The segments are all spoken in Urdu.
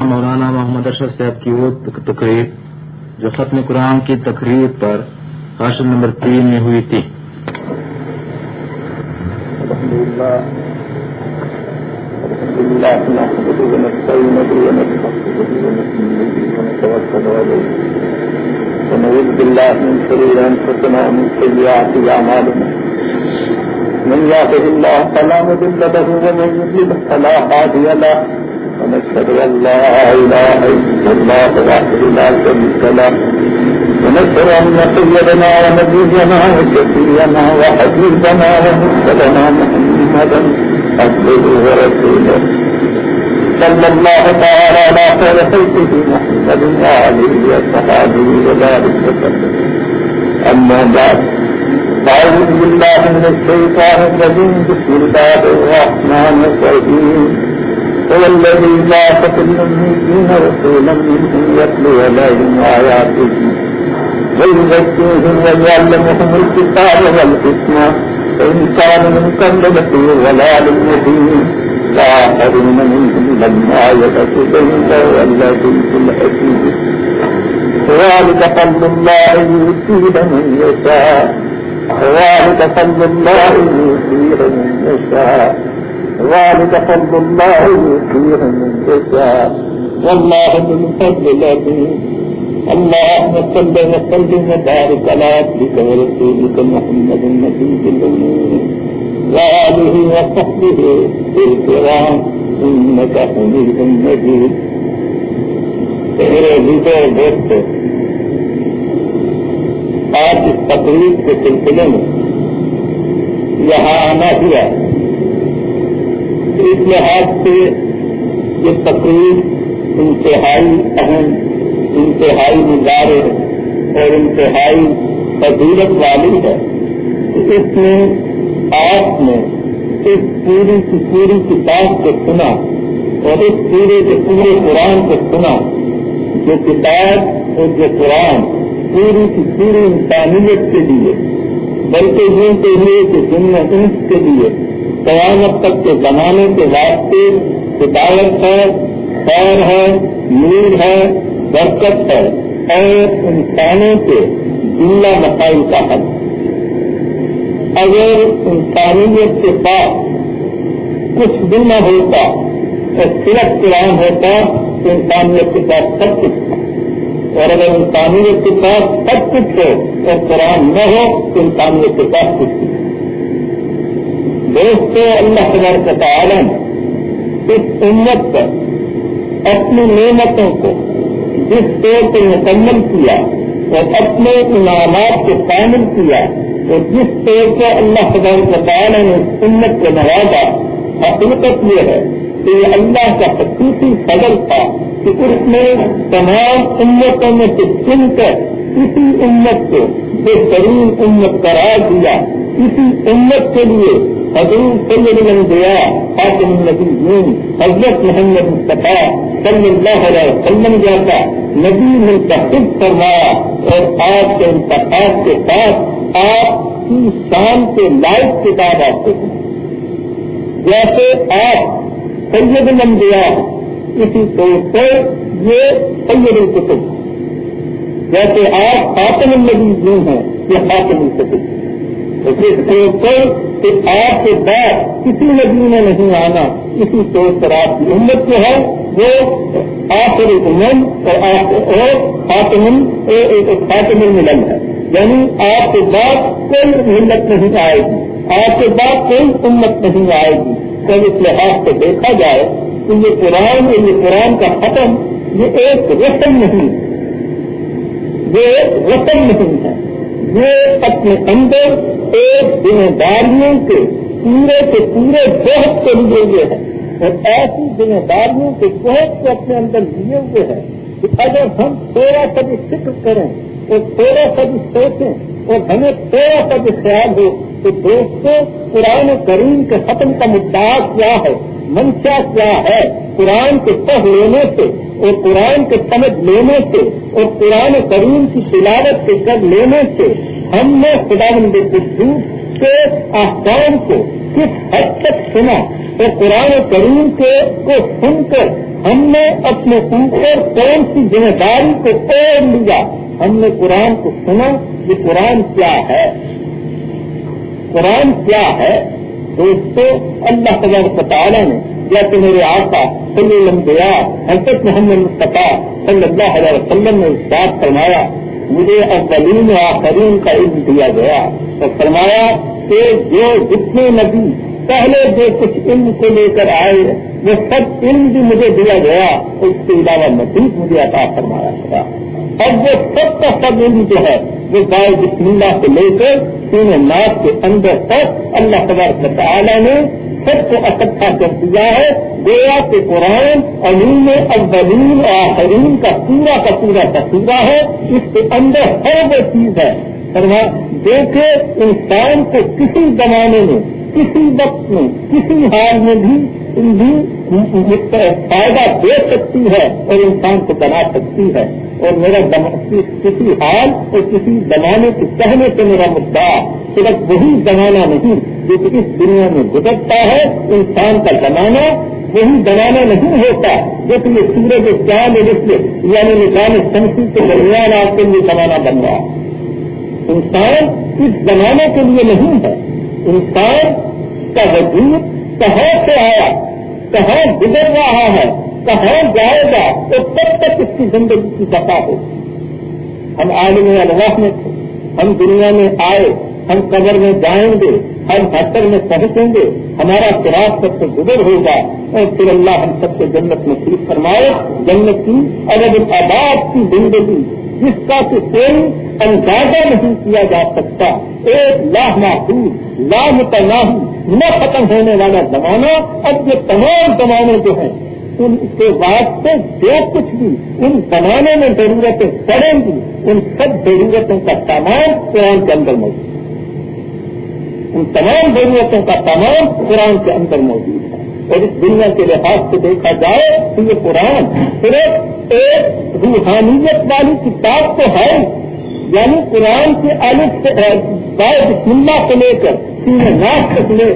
مولانا محمد ارشد صاحب کی وہ تقریب جو ختم قرآن کی تقریب پر حاصل نمبر تین میں ہوئی تھی۔ ونعوذ بالله من شرور انفسنا ومن سيئات اعمالنا من يهده الله فلا مضل له، ومن يضلل فلا هادي له. ونشهد ان لا اله الا الله وحده لا شريك له. ونشهد ان سيدنا ونبينا وشفيعنا وحبيبنا ومرسلنا محمدا عبده ورسوله. صلى الله تعالى على خير خلقه محمد وآله وصحابه وبارك وسلم. أما بعد، أعوذ بالله من الشيطان الرجيم. بسم الله الرحمن الرحيم. هو الذي بعث في الأميين رسولا منهم يتلو عليهم آياته. ويزكيهم ويعلمهم الكتاب والحكمة. وإن كانوا من قبل لفي ضلال مبين وآخرين منهم لما يتسجن والذي في الحكيم. ذلك فضل الله يؤتيه من يشاء. ذلك فضل الله يؤتيه من يشاء. ذلك فضل الله يؤتيه من يشاء. والله العظيم. اللهم صل وسلم وبارك على عبدك ورسولك محمد النبي الأمين. وآله وصحبه الكرام. إنك حميد مجيد. میرے لیڈر دوست آج اس تقریب کے سلسلے میں یہاں آنا ہوا. اس لحاظ سے یہ تقریب، انتہائی اہم، انتہائی نظارے اور انتہائی فضیلت والی ہے اس میں آپ نے اس پوری کی پوری کتاب کو سنا اور اس پورے کے پورے قرآن کو سنا۔ جو کتاب اور جو قرآن پوری کی پوری انسانیت کے لیے، بلکہ یوں کے لیے کہ دنیا انس کے لیے قیامت تک کے زمانے کے واسطے ہدایت ہے، خیر ہے، نور ہے، برکت ہے، اور انسانوں کے جملہ مسائل کا حل اگر انسانیت کے پاس کچھ بھی نہ ہوتا اور صرف قرآن ہوتا، تو انسانیت کے پاس سب کچھ تھا اور اگر انسانیت کے پاس سب کچھ ہو، اور قرآن نہ ہو، تو انسانیت کے پاس کچھ نہیں دوستوں اللہ قبر کا تعالم اس امت پر اپنی نعمتوں کو، جس طور سے مکمل کیا اور اپنے انعامات کو شامل کیا اور جس طور سے اللہ خبر کا تعالیٰ نے امت کو نوازا حقیقت یہ ہے کہ یہ اللہ کا خصوصی فضل تھا کہ اس نے تمام امتوں میں سے چن کر اسی امت کو بہترین امت قرار دیا، اسی امت کے لیے حضور سید الانبیاء حاکم النبیین حضرت محمد مصطفیٰ صلی اللہ علیہ وسلم جیسا نبی منتخب فرمایا اور آپ کے انتخاب کے ساتھ آپ کی شان کے لائق کتاب آتے ہیں جیسے آپ سید الانبیاء، اسی طور پر یہ سید القطب جیسے آپ خاتم النبی ہیں، یہ خاتم القطب اسی طور پر کہ آپ کے بعد کسی نبی میں نہیں آنا، اسی طور پر آپ کی امت جو ہے، وہ آخر امن اور خاتم خاتم الملن ہے۔ یعنی آپ کے بعد کوئی ملت نہیں آئے گی۔ آپ کے بعد کوئی امت نہیں آئے گی۔ تو اس لحاظ سے دیکھا جائے کہ یہ قرآن اور یہ قرآن کا ختم، یہ ایک رسم نہیں، یہ ایک رسم نہیں ہے۔ یہ اپنے اندر ایک ذمہ داریوں کے پورے کے پورے بہت کو لیے ہوئے ہیں۔ اور ایسی ذمہ داریوں کے بہت کو اپنے اندر لیے ہوئے ہیں کہ اگر ہم تھوڑا سا بھی فکر کریں اور تھوڑا سا بھی سوچیں اور ہمیں تھوڑا سا بھی خیال ہو کہ دوستوں قرآن کریم کے ختم کا مدعا کیا ہے؟ منشا کیا ہے؟ قرآن کے پڑھ لینے سے، اور قرآن کے سمجھ لینے سے، اور قرآن کریم کی سلاوت کے کر لینے سے ہم نے خدا بندو کے احکام کو کس حد تک سنا؟ اور قرآن کریم کے کو سن کر ہم نے اپنے اوپر کون سی ذمہ داری کو توڑ لیا؟ ہم نے قرآن کو سنا کہ قرآن کیا ہے؟ قرآن کیا ہے؟ دوستو اللہ تبارک تعالیٰ نے جیسے میرے آقا صلی اللہ حضرت محمد مصطفیٰ صلی اللہ علیہ وسلم نے اس بات فرمایا، مجھے اولین و آخرین کا علم دیا گیا۔ اور فرمایا کہ جو جتنے نبی پہلے جو کچھ علم کو لے کر آئے، وہ سب علم بھی مجھے دیا گیا۔ اس کے علاوہ مزید مجھے عطا فرمایا گیا۔ اور وہ سب کا سب علم جو ہے، وہ گائے بسم اللہ سے لے کر تین ناک کے اندر تک اللہ تبارک تعالیٰ نے سب کو اکٹھا کر دیا ہے۔ گویا کے قرآن علیم اولین اور آخرین کا پورا کا پورا تصورہ ہے۔ اس کے اندر ہر وہ چیز ہے۔ دیکھے، انسان کو کسی زمانے میں، کسی وقت میں، کسی حال میں بھی فائدہ دے سکتی ہے اور انسان کو بنا سکتی ہے۔ اور میرا کسی حال اور کسی زمانے کے کہنے سے میرا مدعا صرف وہی زمانہ نہیں جو کہ اس دنیا میں گزرتا ہے، انسان کا زمانہ، وہی زمانہ نہیں ہوتا جو کہ یہ سورج چاند لکھے یعنی نظام شمسی کے درمیان آپ کے لیے زمانہ بن رہا انسان اس زمانے کے لیے نہیں ہے۔ انسان کا وجود کہاں سے آیا؟ کہاں گزر رہا ہے؟ کہاں جائے گا تو تب تک اس کی زندگی کی بتا ہو ہم عالم اللہ میں تھے، ہم دنیا میں آئے، ہم قبر میں جائیں گے، ہم حسر میں پہنچیں گے، ہمارا شراب سب سے گزر ہوگا۔ اور پھر اللہ ہم سب سے جنت میں صرف فرمائے، جنت کی اگر آباد کی زندگی، جس کا کہ کوئی اندازہ نہیں کیا جا سکتا۔ ایک لاہ محفوظ لاہ تناہی نہ ختم ہونے والا زمانہ اب یہ تمام زمانے جو ہیں ان کے واسطے جو کچھ بھی ان زمانے میں ضرورتیں پڑیں گی، ان سب ضرورتوں کا سامان قرآن کے اندر موجود ہے۔ ان تمام ضرورتوں کا سامان قرآن کے اندر موجود ہے۔ اور اس دنیا کے لحاظ سے دیکھا جائے تو یہ قرآن صرف ایک روحانیت والی کتاب تو ہے۔ یعنی قرآن کے الگ سے کو لے کر ناش تک لے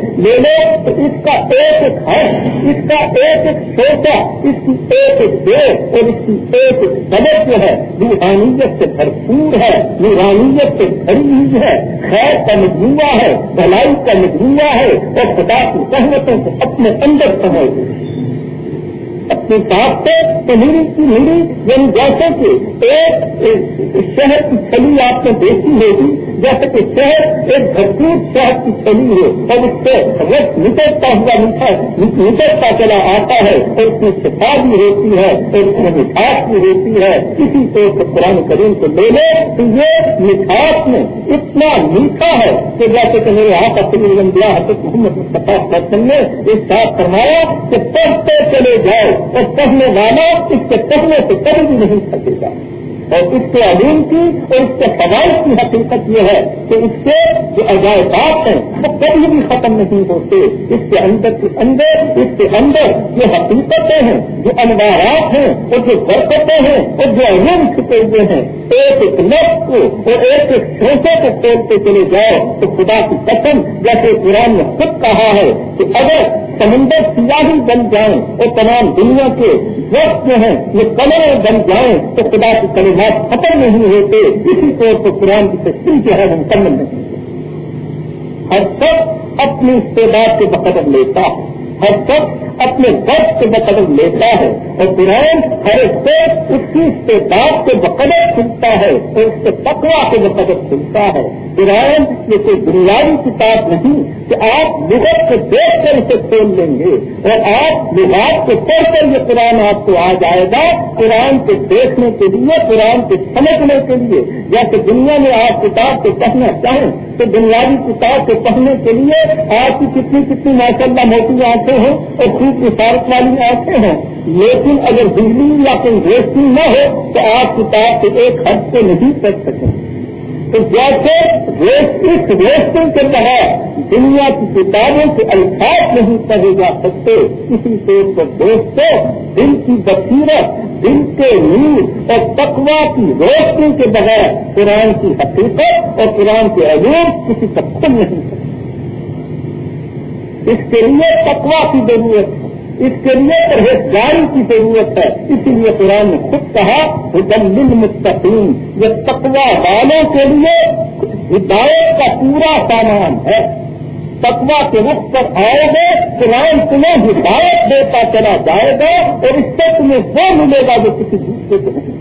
لے تو اس کا ایک ایک ہے اس کا ایک ایک سوچا اس کی ایک ایک دیر اور اس کی ایک ایک سبق جو ہے، روحانیت سے بھرپور ہے نورانیت سے بھری ہوئی ہے، خیر کا مجموعہ ہے، بھلائی کا مجموعہ ہے، اور خدا کی سہمتوں کو اپنے اندر سمجھ اپنی بات سے تو میری کی یعنی جیسے کہ ایک شہر کی چھلی آپ نے دیکھی ہوگی، جیسے کہ شہر ایک بھرپور شہر کی چھلی ہے اور اس سے رس نکلتا ہوا میٹھا نکلتا چلا آتا ہے اور اس میں شفا بھی ہوتی ہے اور اس میں مٹھاس بھی ہوتی ہے۔ اسی طور سے قرآن کریم کو لے لے تو یہ مٹھاس میں اتنا میٹھا ہے کہ جیسے کہ میرے ہاتھ اپنی دیا حضرت محمد مصطفیٰ نے ایک ساتھ فرمایا کہ پڑھتے چلے جاؤ اور پڑھنے والا اس کے پڑھنے سے کبھی بھی نہیں سکے گا اور اس کے علیم کی اور اس کے فوائد کی حقیقت یہ ہے کہ اس کے جو عجائبات ہیں، وہ کبھی بھی ختم نہیں ہوتے۔ اس کے اندر کے اندر، اس کے اندر جو حقیقتیں ہیں، جو انوارات ہیں اور جو برکتیں ہیں اور جو علوم چھپے ہوئے ہیں ایک ایک کو اور ایک ایک سوچے کو کھولتے چلے جاؤ تو خدا کی قسم، جیسے قرآن نے خود کہا ہے کہ اگر سمندر سیاہی بن جائیں اور تمام دنیا کے وقت جو ہیں یہ کلر بن جائیں تو خدا کی کلمات ختم نہیں ہوتے۔ اسی طور پر قرآن کی تشکیل جو ہے وہ مکمل نہیں ہر سب اپنی استعداد کے بقدر لیتا ہے۔ ہر شخص اپنے وقت کے بقدر لیتا ہے اور قرآن ہر سے اس کی استعداد کے بقدر کھلتا ہے اور اس کے تقوا کے بقدر کھلتا ہے۔ قرآن یہ کوئی بنیادی کتاب نہیں کہ آپ لغت کو دیکھ کر اسے کھول لیں گے اور آپ لباس کو پڑھ کر یہ قرآن آپ کو آ جائے گا۔ قرآن کو دیکھنے کے لیے، قرآن کو سمجھنے کے لیے۔ جیسے دنیا میں آپ کتاب کو پڑھنا چاہیں تو بنیادی کتاب کو پڑھنے کے لیے آپ کی کتنی کتنی ماشاء اللہ موٹی آنکھیں ہیں اور خوب وسارت والی آنکھیں ہیں لیکن اگر بجلی یا کوئی روشنی نہ ہو تو آپ کتاب سے ایک حد سے نہیں پڑھ سکیں۔ تو جیسے اس روشنی کے تحت دنیا کی کتابوں کے الفاظ نہیں پڑھے جا سکتے، اسی طور پر دوستوں دل کی بصیرت، دل کے نیند اور تقوا کی روشنی کے بغیر قرآن کی حقیقت اور قرآن کے عجوب کسی تک نہیں سکتے اس کے لیے تقوا کی ضرورت ہے اس کے لیے پرہیزگاری کی ضرورت ہے۔ اسی لیے قرآن نے خود کہا حکم مستقیم یہ تقوا والوں کے لیے ہدایت کا پورا سامان ہے۔ تقوا کے رخ پر آئے گے قرآن تمہیں ہدایت دیتا چلا جائے گا اور اس سے تمہیں وہ ملے گا جو کسی دوسرے کو نہیں۔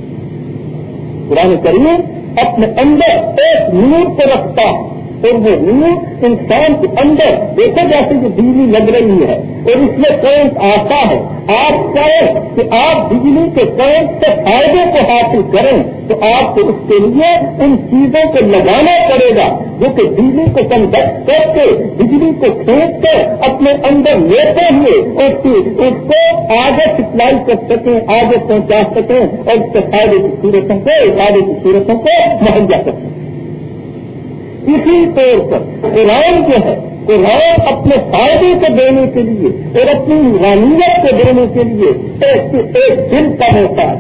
قرآن کریم اپنے اندر ایک نور کو رکھتا۔ وہ نور انسان کے اندر دیکھو جیسے کہ بجلی لگ رہی ہے اور اس میں کرنٹ آتا ہے۔ آپ چاہیں کہ آپ بجلی کے کرنٹ سے فائدے کو حاصل کریں تو آپ کو اس کے لیے ان چیزوں کو لگانا پڑے گا جو کہ بجلی کو کنڈکٹ کر کے بجلی کو کھینچ کر اپنے اندر لیتے ہوئے اس کو آگے سپلائی کر سکیں، آگے پہنچا سکیں اور اس کے فائدے کی صورتوں کو فائدے کی صورتوں کو مہنگا سکیں۔ اسی طور پر قرآن جو ہے قرآن اپنے فائدے کو دینے کے لیے اور اپنی رانیت کو دینے کے لیے ایک ایک دل کا ہوتا ہے۔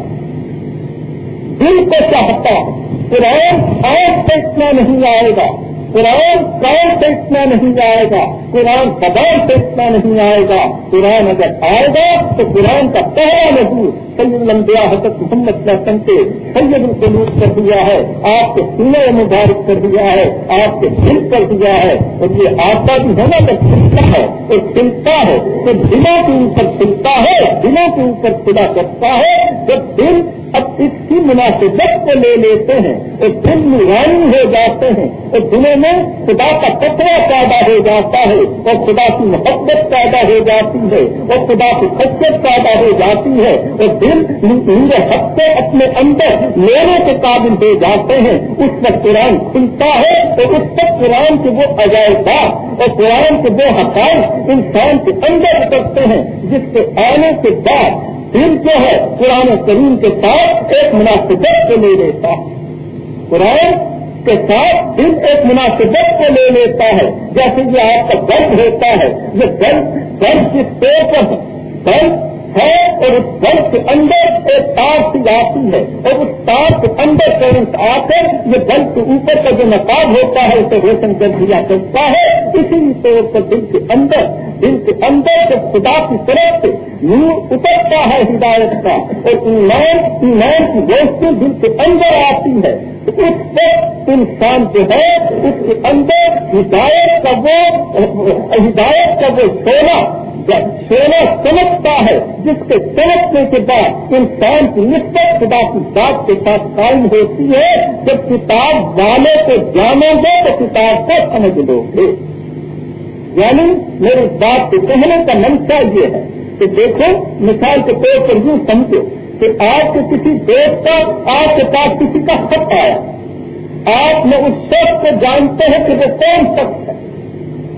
دل کو چاہتا ہے۔ قرآن آج سے اتنا نہیں آئے گا۔ قرآن کون سے اتنا نہیں آئے گا، قرآن قدار سے اتنا نہیں آئے گا۔ قرآن اگر آئے گا تو قرآن کا پہلا نظور سید لمبیا حضرت محمد لسن کے سید القلوب کر دیا ہے۔ آپ کے سینے مبارک کر دیا ہے، آپ کے دل کر دیا ہے۔ اور یہ آپ کا بھی ہونا جب سلتا ہے اور سلتا ہے۔ تو دلوں کے اوپر سلتا ہے، دلوں کے اوپر سلا کرتا ہے۔ جب دل اب اس کی مناسبت کو لے لیتے ہیں اور دل نورانی ہو جاتے ہیں اور دلوں میں خدا کا کچرا پیدا ہو جاتا ہے اور خدا کی محبت پیدا ہو جاتی ہے اور خدا کی خصیت پیدا ہو جاتی ہے۔ اور دل میرے حق سے اپنے اندر لینے کے قابل ہو جاتے ہیں۔ اس وقت قرآن کھلتا ہے اور اس وقت قرآن کے وہ عجائب اور قرآن کے وہ حقائق انسان کے اندر اترتے ہیں، جس کے آنے کے بعد دن جو ہے قرآن کریم کے ساتھ ایک مناسبت کو لے لیتا ہے۔ قرآن کے ساتھ دن ایک مناسبت کو لے لیتا ہے۔ جیسے کہ آپ کا درد ہوتا ہے، یہ درد درد کس طور پر درد ہے اور اس گھر کے اندر ایک تار سی آتی ہے اور اس تار کے اندر کرنٹ آ کر یہ گھر کے اوپر کا جو نقاب ہوتا ہے، اسے روشن کر دیا کرتا ہے۔ اسی طور پر دل کے اندر، دل کے اندر جب خدا کی طرف سے نور اترتا ہے ہدایت کا اور ایمان ایمان کی روشنی دل کے اندر آتی ہے اس وقت انسان جو ہے، اس کے اندر ہدایت کا وہ، ہدایت کا وہ سونا سونا سمجھتا ہے، جس کے سمجھنے کے بعد انسان کی نسبت خدا کی بات کے ساتھ قائم ہوتی ہے، جب کتاب والے کو جانو گے تو کتاب کو سمجھ لو گے۔ یعنی میری بات کو کہنے کا منشا یہ ہے کہ دیکھو، مثال کے طور پر یوں سمجھو کہ آپ کے کسی دوست کا، آپ کے پاس کسی کا خط آیا۔ آپ نے اس شخص کو جانتے ہیں کہ وہ کون شخص ہے۔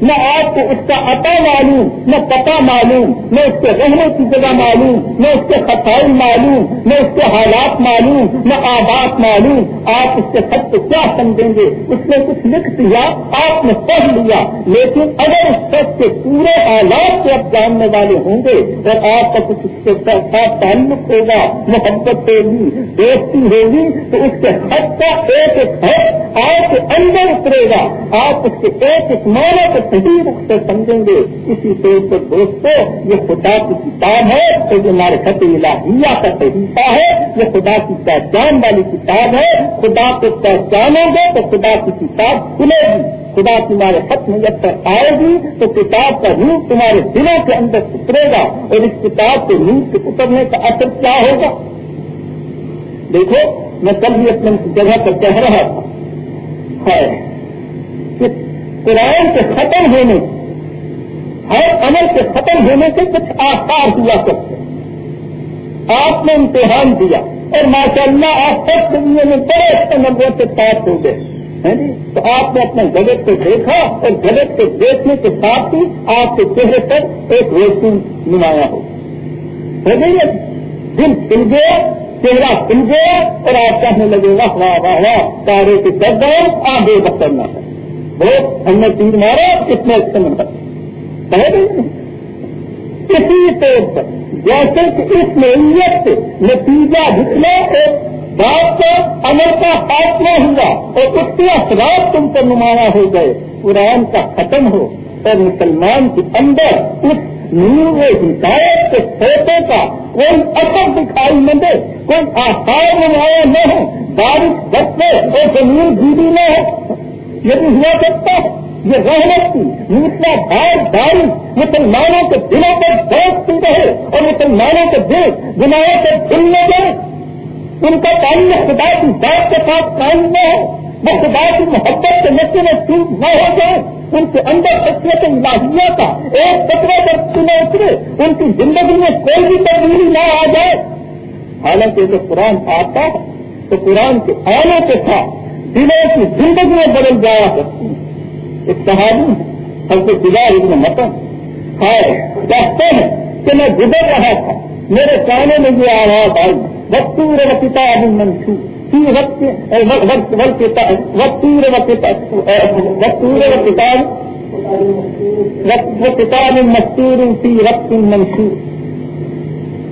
نہ آپ کو اس کا عطا معلوم، نہ پتا معلوم، نہ اس کے رہنے کی جگہ معلوم، نہ اس کے خطائل معلوم، نہ اس کے حالات معلوم، نہ آباد معلوم۔ آپ اس کے خط کو کیا سمجھیں گے؟ اس نے کچھ لکھ دیا، آپ نے پڑھ لیا، لیکن اگر اس خط کے پورے حالات کو آپ جاننے والے ہوں گے اور آپ کا کچھ اس کے ساتھ تعلق ہوگا، محبت ہوگی، دوستی ہوگی، تو اس کے خط کا ایک ایک خط آپ کے اندر اترے گا۔ آپ اس کے ایک ایک معنی کو صحیح رخ سے سمجھیں گے۔ اسی طور پر دوستوں یہ خدا کی کتاب ہے، تو یہ ہمارے الہیہ کا طریقہ ہے۔ یہ خدا کی پہچان والی کتاب ہے۔ خدا کو پہچانو گے تو خدا کی کتاب کھلے گی۔ خدا تمہارے خط میں جب تک آئے گی تو کتاب کا روپ تمہارے دلوں کے اندر اترے گا اور اس کتاب کے روپ کے اترنے کا اثر کیا ہوگا؟ دیکھو، میں کل بھی اپنے جگہ پر کہہ رہا تھا۔ کہ قرآن کے ختم ہونے، ہر عمل کے ختم ہونے سے کچھ آسار ہوا کرتے آپ نے امتحان دیا اور ماشاء اللہ آپ سب دنیا میں بڑے اچھے نمبروں سے پاس ہو گئے۔ تو آپ نے اپنے جگت کو دیکھا اور جگت کو دیکھنے کے ساتھ ہی آپ کے چہرے پر ایک روشنی نمایاں ہو۔ گئی دل کھل گیا، چہرہ کھل گیا اور آپ کہنے لگے، واہ واہ واہ واہ، تارے کے درد آگے بکرنا ہے بہت ہم نے تیر مارا کتنے اچھے نمبر۔ اسی طور پر، جیسے کہ اس نوعیت سے نتیجہ نکلا ایک بات کا عمل کا فاصلہ ہوا اور اس کے اثرات تم پر نمایاں ہو گئے، قرآن کا ختم ہو اور مسلمان کے اندر اس نور ہدایت کے چھوٹے کا کوئی اثر دکھائی نہ دے، کوئی آسار نمایاں نہ ہو بارش بچے اور زمین گیری نہ ہو۔ یہ بھی ہوا سکتا ہے. یہ رحمت کی نسلا بار بارش مسلمانوں کے دلوں پر دوستی رہے اور مسلمانوں کے دل بناؤ سے کھلنے جائے ان کا تعلق خدا کی بات کے ساتھ قائم نہ ہو وہ خدا کی محبت کے نشے میں چیز نہ ہو جائے. ان کے اندر شخصیت لاہیا کا ایک کچرا جب چنے اترے، ان کی زندگی میں کوئی بھی تبدیلی نہ آ جائے. حالانکہ جو قرآن آتا ہے، تو قرآن کے آنے کے ساتھ دلوں کی زندگی میں بدل جایا کرتی ایک صحابی ہم کو دلا ابن متن ہے کہتے ہیں کہ میں گزر رہا تھا۔ میرے کانے میں یہ آواز آئی وقتور و کتاب منشو وقت وقتور و کتاب وقتور و کتاب کتاب مستور فی وقت منشور۔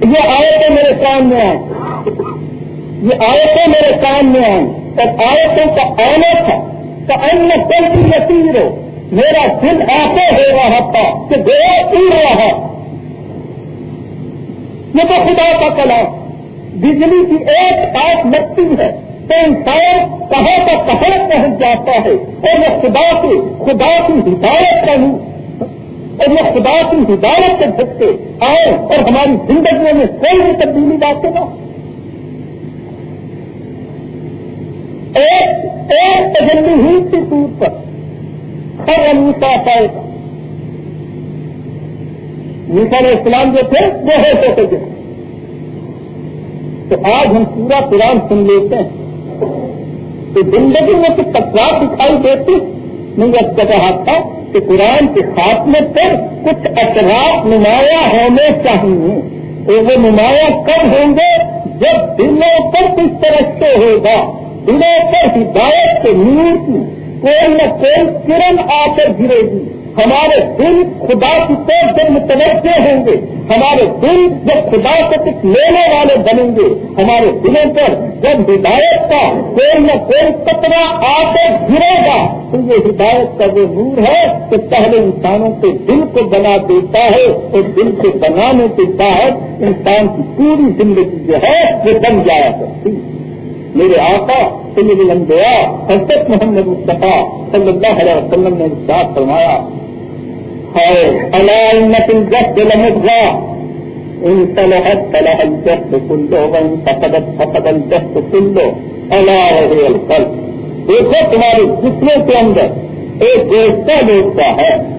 یہ آیتیں میرے سامنے آئے یہ آیتیں میرے سامنے آئیں۔ اور آیتوں کا آنا تھا ان کل کی یقین ہو۔ میرا دل ایسے ہو رہا تھا کہ گیا پور رہا۔ یہ تو خدا کا کلام۔ بجلی کی ایک آنکھ لگتی ہے تو انسان کہاں کا کہاں پہنچ جاتا ہے۔ اور وہ خدا کی خدا کی ہدایت کا ہوں۔ اور وہ خدا کی ہدایت سے جھٹکے آئے اور ہماری زندگیوں میں کوئی بھی تبدیلی لاتے نہ ایک ایک تجلی ہوئی تھی ٹوٹ پر۔ ہر انیسا پائے گا نیسا اسلام جو تھے، وہ ہوتے تھے۔ تو آج ہم پورا قرآن سن لیتے ہیں۔ تو زندگی میں کچھ تکرار دکھائی دیتی، نہیں اب کہہ رہا تھا کہ قرآن کے خاتمے پر کچھ اثرات نمایاں ہونے چاہیے۔ تو وہ نمایاں کب ہوں گے؟ جب دلوں پر کس طرح سے ہوگا۔ دلوں پر ہدایت کے نور کی، کوئی نہ کوئی کرن آ کر گرے گی۔ ہمارے دل خدا کی طرف جب متوجہ ہوں گے، ہمارے دل جب خدا سے کچھ لینے والے بنیں گے، ہمارے دلوں پر جب ہدایت کا کوئی نہ کوئی کترا آ کر گرے گا، تو یہ ہدایت کا جو نور ہے کہ پہلے انسانوں کے دل کو بنا دیتا ہے اور دل کو بنانے کے بعد انسان کی پوری زندگی جو ہے وہ بن جایا کرتی۔ ہے میرے آقا سید الانبیاء حضرت محمد مصطفیٰ صلی اللہ علیہ وسلم نے ساتھ فرمایا ہے علامت الجد لمدغا ان صلحت صلح الجد كله وان فقدت فقد الجد كله الا وهي القلب۔ دیکھو تمہارے جسموں کے اندر ایک دوستہ دوستہ ہے۔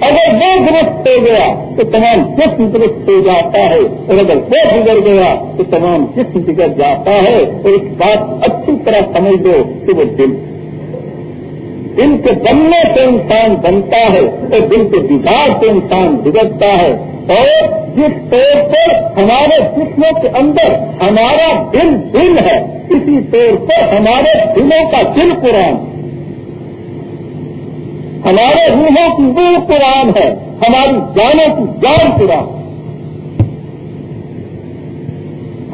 اگر وہ درست ہو گیا تو تمام جسم درست ہو جاتا ہے، اور اگر وہ بگڑ گیا تو تمام جسم بگڑ جاتا ہے۔ اور ایک بات اچھی طرح سمجھ دو کہ وہ دل دل کے بننے سے انسان بنتا ہے اور دل کے بگاڑ سے انسان بگڑتا ہے۔ اور جس طور پر ہمارے جسموں کے اندر ہمارا دل دل ہے، اسی طور پر ہمارے دلوں کا دل قرآن۔ ہمارے روحوں کی روح قرآن ہے، ہماری جانوں کی جان قرآن۔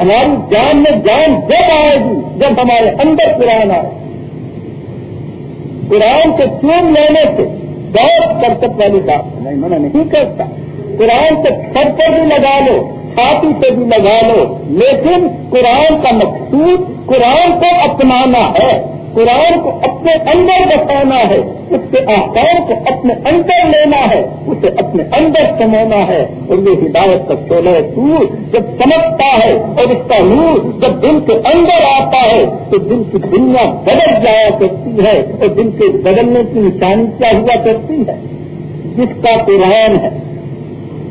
ہماری جان میں جان جب آئے گی، جب ہمارے اندر قرآن آئے۔ قرآن سے چون لینے سے بہت برکت والی بات نہیں، منع نہیں کرتا۔ قرآن سے سر پر بھی لگا لو، چھاتی سے بھی لگا لو، لیکن قرآن کا مقصود قرآن کو اپنانا ہے۔ قرآن کو اپنے اندر بسانا ہے، اس کے آکار کو اپنے اندر لینا ہے، اسے اپنے اندر سمونا ہے۔ اور یہ ہدایت کا چولہ سور جب چمکتا ہے اور اس کا نور جب دل کے اندر آتا ہے، تو دل کی دنیا بدل جایا کرتی ہے اور دل کے بدلنے کی نشانی کیا ہوا کرتی ہے؟ جس کا قرآن ہے۔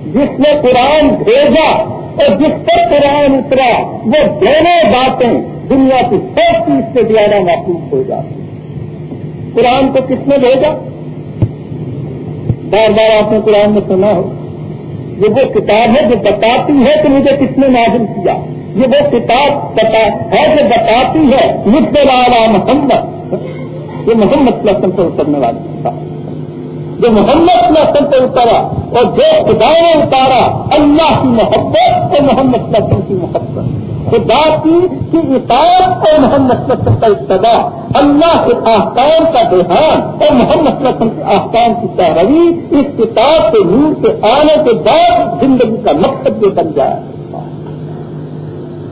جس نے قرآن بھیجا اور جس پر قرآن اترا، وہ دونوں باتیں دنیا کی سب چیز سے زیادہ محفوظ ہو جاتی قرآن کو کس نے بھیجا؟ بار بار آپ نے قرآن میں سنا ہو۔ یہ وہ کتاب ہے جو بتاتی ہے کہ مجھے کس نے نازل کیا۔ یہ وہ کتاب ہے جو بتاتی ہے، مجھ سے محمد۔ یہ محمد لسن سے اترنے والی کتاب۔ جو محمد لسن سے اترا اور جو خدا نے اتارا، اللہ کی محبت اور محمد لسن کی محبت۔ خدا کی اطاعت اور محمد کا ابتدا اللہ کے آستان کا دھیان اور محمد وسلم کے آستان کی پیروی اس کتاب کے نور سے آنے کے بعد زندگی کا مقصد یہ بن جائے۔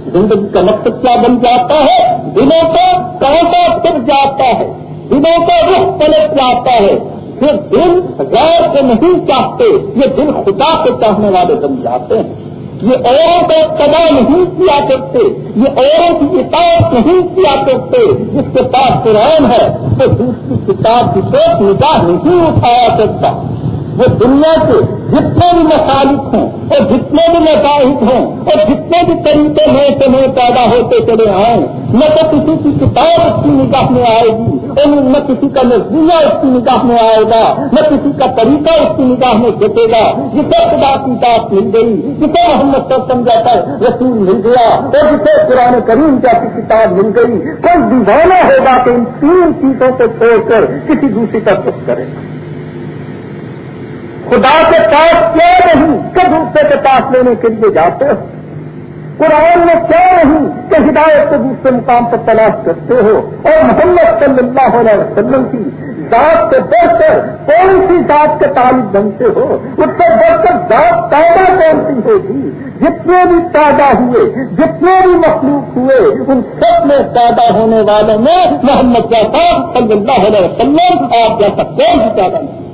زندگی کا مقصد کیا بن جاتا ہے؟ دنوں کا کانٹا پھر جاتا ہے۔ دنوں کا رخ پلٹ جاتا ہے۔ یہ دل غیر سے نہیں چاہتے، یہ دل خدا سے چاہنے والے بن جاتے ہیں۔ یہ اوروں کو قدا نہیں کیا کرتے، یہ اوروں کی اطاعت نہیں کیا کرتے۔ جس کے پاس قرآن ہے، تو دوسری کتاب کی سوچ نگاہ نہیں اٹھایا کرتا۔ وہ دنیا کے جتنے بھی مسالک ہوں اور جتنے بھی مساحد ہوں اور جتنے بھی طریقے نئے سے نئے پیدا ہوتے چلے آئیں، نہ تو کسی کی کتاب اس کی نگاہ میں آئے گی، اور نہ کسی کا نظریہ اس کی نگاہ میں آئے گا، نہ کسی کا طریقہ اس کی نگاہ میں جھکے گا، جسے خدا کی بات مل گئی، جسے محمد سر سمجھاتا ہے رسول مل گیا، اور جسے قرآن کریم جیسی کتاب مل گئی، کوئی دیوانہ ہوگا کہ ان تین چیزوں کو چھوڑ کر کسی دوسری کا سکھ کرے۔ گا خدا کے پاس کیا نہیں کہ دوسرے کے پاس لینے کے لیے جاتے ہو۔ قرآن میں کیا نہیں کہ ہدایت کو دوسرے مقام پر تلاش کرتے ہو۔ اور محمد صلی اللہ علیہ وسلم کی ذات سے بڑھ کر کون سی ذات کے تعلق بنتے ہو؟ اس سے بڑھ کر ذات پیدا کون سی ہوگی؟ جتنے بھی پیدا ہوئے، جتنے بھی مخلوق ہوئے، ان سب میں پیدا ہونے والوں میں محمد صلی اللہ علیہ وسلم، آپ جیسا کون سی پیدا نہیں؟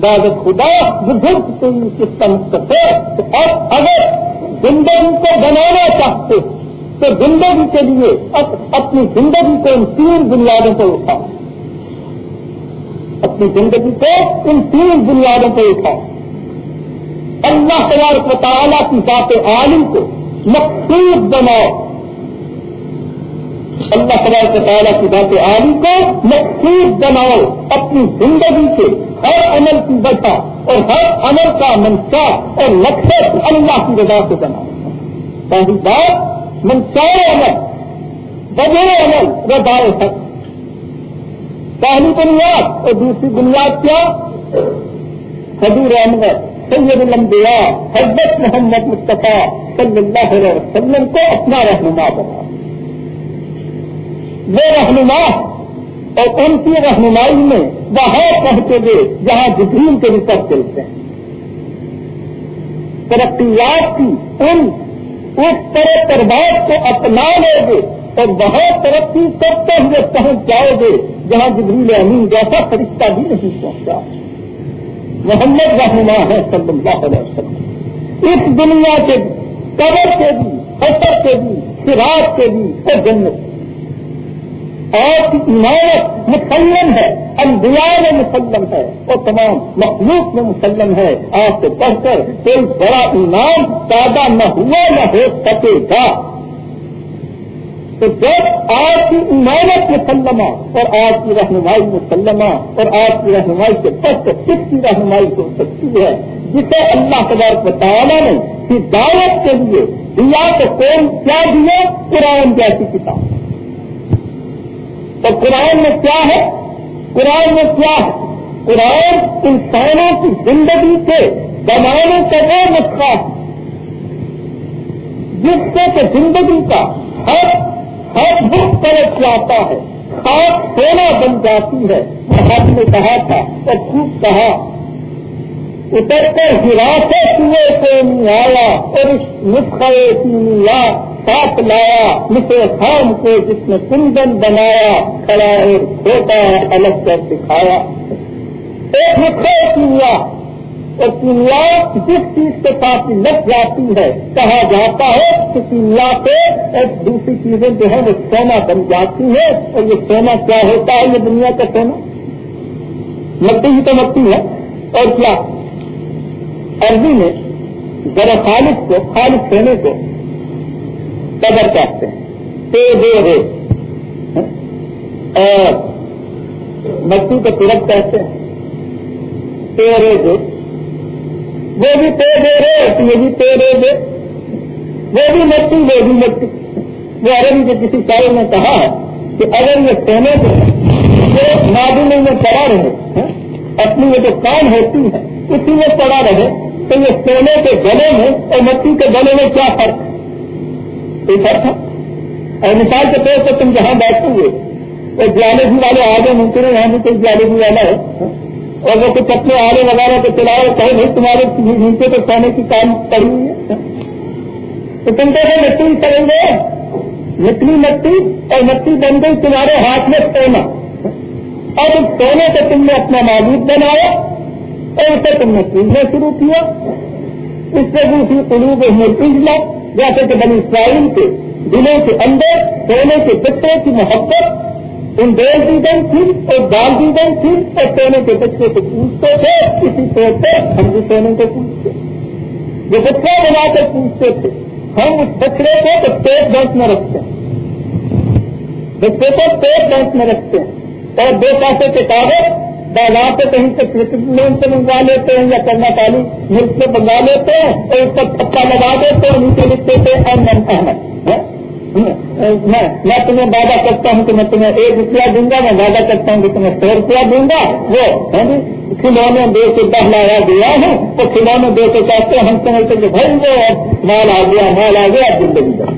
بعد خدا بزرگ کوئی سسٹم کرتے تو اب اگر زندگی کو بنانا چاہتے تو زندگی کے لیے اپنی زندگی کو ان تین بنیادوں پر اٹھا اپنی زندگی کو ان تین بنیادوں پر اٹھا اللہ تبارک و تعالیٰ کی ذات عالم کو مقصود بناؤ۔ اللہ تبارک و تعالیٰ کی ذات عالم کو مقصود بناؤ۔ اپنی زندگی کے ہر عمل کی وجہ اور ہر عمل کا منشا اور مقصد اللہ کی رضا سے بنا۔ پہلی بات، منشا عمل، وجہ عمل رضائے حق پہلی بنیاد اور دوسری بنیاد کیا؟ حضور احمد، سید الانبیاء، حضرت محمد مصطفیٰ صلی اللہ علیہ وسلم کو اپنا رہنما بنا۔ وہ رہنما اور ان کی رہنمائی میں وہاں پہنچے گے جہاں جبریل کے بھی چلتے ہیں ترقیات کی ان اس طرح ترباز کو اپنا لو گے اور وہاں ترقی کرتے ہوئے پہنچ جاؤ گے جہاں جبریل امین جیسا فرشتہ بھی نہیں پہنچا محمد رہنما ہے صلی اللہ علیہ وسلم۔ اس دنیا کے قبر کے بھی، اثر کے بھی فراق کے بھی اور جنت آپ کی عمارت مسلم ہے، انبیاء میں مسلم ہے، اور تمام مخلوق میں مسلم ہے۔ آپ سے پڑھ کر کوئی بڑا ایمان پیدا نہ ہوا نہ ہو سکے گا۔ تو جب آپ کی عمارت مسلمہ اور آپ کی رہنمائی مسلمہ اور آپ کی رہنمائی سے پڑھ کس کی رہنمائی ہو سکتی ہے؟ جسے اللہ تبار تعالیٰ نے ہدایت کے لیے دیا تو کون کیا دیا؟ قرآن جیسی کتاب۔ تو قرآن میں کیا ہے؟ قرآن میں کیا ہے؟ قرآن انسانوں کی زندگی سے بنانے کا وہ نسخہ ہے، جس سے کہ زندگی کا ہر ہر دکھ طرف جاتا ہے خاص سونا بن جاتی ہے۔ آپ نے کہا تھا اور خوب کہا اتر کر ہراست ہوئے کو نہیں آیا اور اس نسخے کی نہیں ساتھ لایا مجھے خام کو جس نے کندن بنایا کھڑا اور چھوٹا الگ کر دکھایا۔ ایک نسخہ کیمیا اور کیمیا جس چیز کے ساتھ لگ جاتی ہے، کہا جاتا ہے کہ کیمیا سے ایک دوسری چیزیں جو ہے وہ سونا بن جاتی ہے اور یہ سونا کیا ہوتا ہے یہ دنیا کا سونا؟ مٹی ہی تو مٹی ہے۔ اور کیا؟ عربی میں ذرا خالص کو، خالص سونے کو قدر کہتے ہیں۔ تے دے رے اور مٹی کو ترک کہتے ہیں۔ تیرے دے وہ بھی تے دے رہے یہ بھی تے دے دے۔ وہ بھی مٹی، وہ بھی مٹی۔ وہ عربی کے کسی شاعر نے کہا کہ اگر یہ سونے کو یہ نادی میں پڑا رہے، اپنی یہ جو کام ہوتی ہے، اسی میں پڑا رہے، تو یہ سونے کے گلے میں اور مٹی کے گلے میں کیا فرق ہے؟ کوئی فرق ہے؟ اور مثال کے طور پر تم جہاں بیٹھو گے وہ جیالوجی والے آگے ممکن ہے یہاں بھی کوئی جیالوجی والا ہے۔ اور وہ کچھ اپنے آلے وغیرہ کو چلاؤ کہے بھائی تمہارے نیچے تو سونے کی کام پڑی ہوئی ہے۔ تو تم تو مٹی کریں گے نکلی مٹی اور مٹی بن گئی، تمہارے ہاتھ میں سونا۔ اور اس سونے کو تم نے اپنا معبود بنایا اور اسے تم نے پوجنا شروع کیا۔ اس سے دوسری قلوب میں پوجنا۔ جیسے کہ بنی اسرائیل کے دلوں کے اندر، سونے کے بچے کی محبت، ان ڈیل دی گئی تھی اور ڈال دی گئی تھی اور سونے کے بچے کو پوچھتے تھے کسی طور پہ ہم بھی سونے کو پوچھتے جو بچہ بنا کر پوچھتے تھے، ہم اس بچڑے کو تو پیٹ بینک میں رکھتے۔ ہیں بچے کو پیٹ بینک میں رکھتے۔ ہیں اور دو پیسے کے کاغذ بازار سے کہیں سے کرکٹ لون سے منگوا لیتے ہیں یا کرنا پالی ملک سے منگوا لیتے ہیں اور اس پر پکا لگا دیتے ہیں نیچے لکھتے تھے احمد احمد میں تمہیں وعدہ کرتا ہوں کہ میں تمہیں ایک روپیہ دوں گا میں وعدہ کرتا ہوں کہ تمہیں سو روپیہ دوں گا۔ وہ ہاں جی، کھلونے دے کے دہلایا دیا ہوں تو کھلونے دے کے کہتے ہم سمجھتے کہ بھائی وہ مال آ گیا مال آ گیا زندگی کا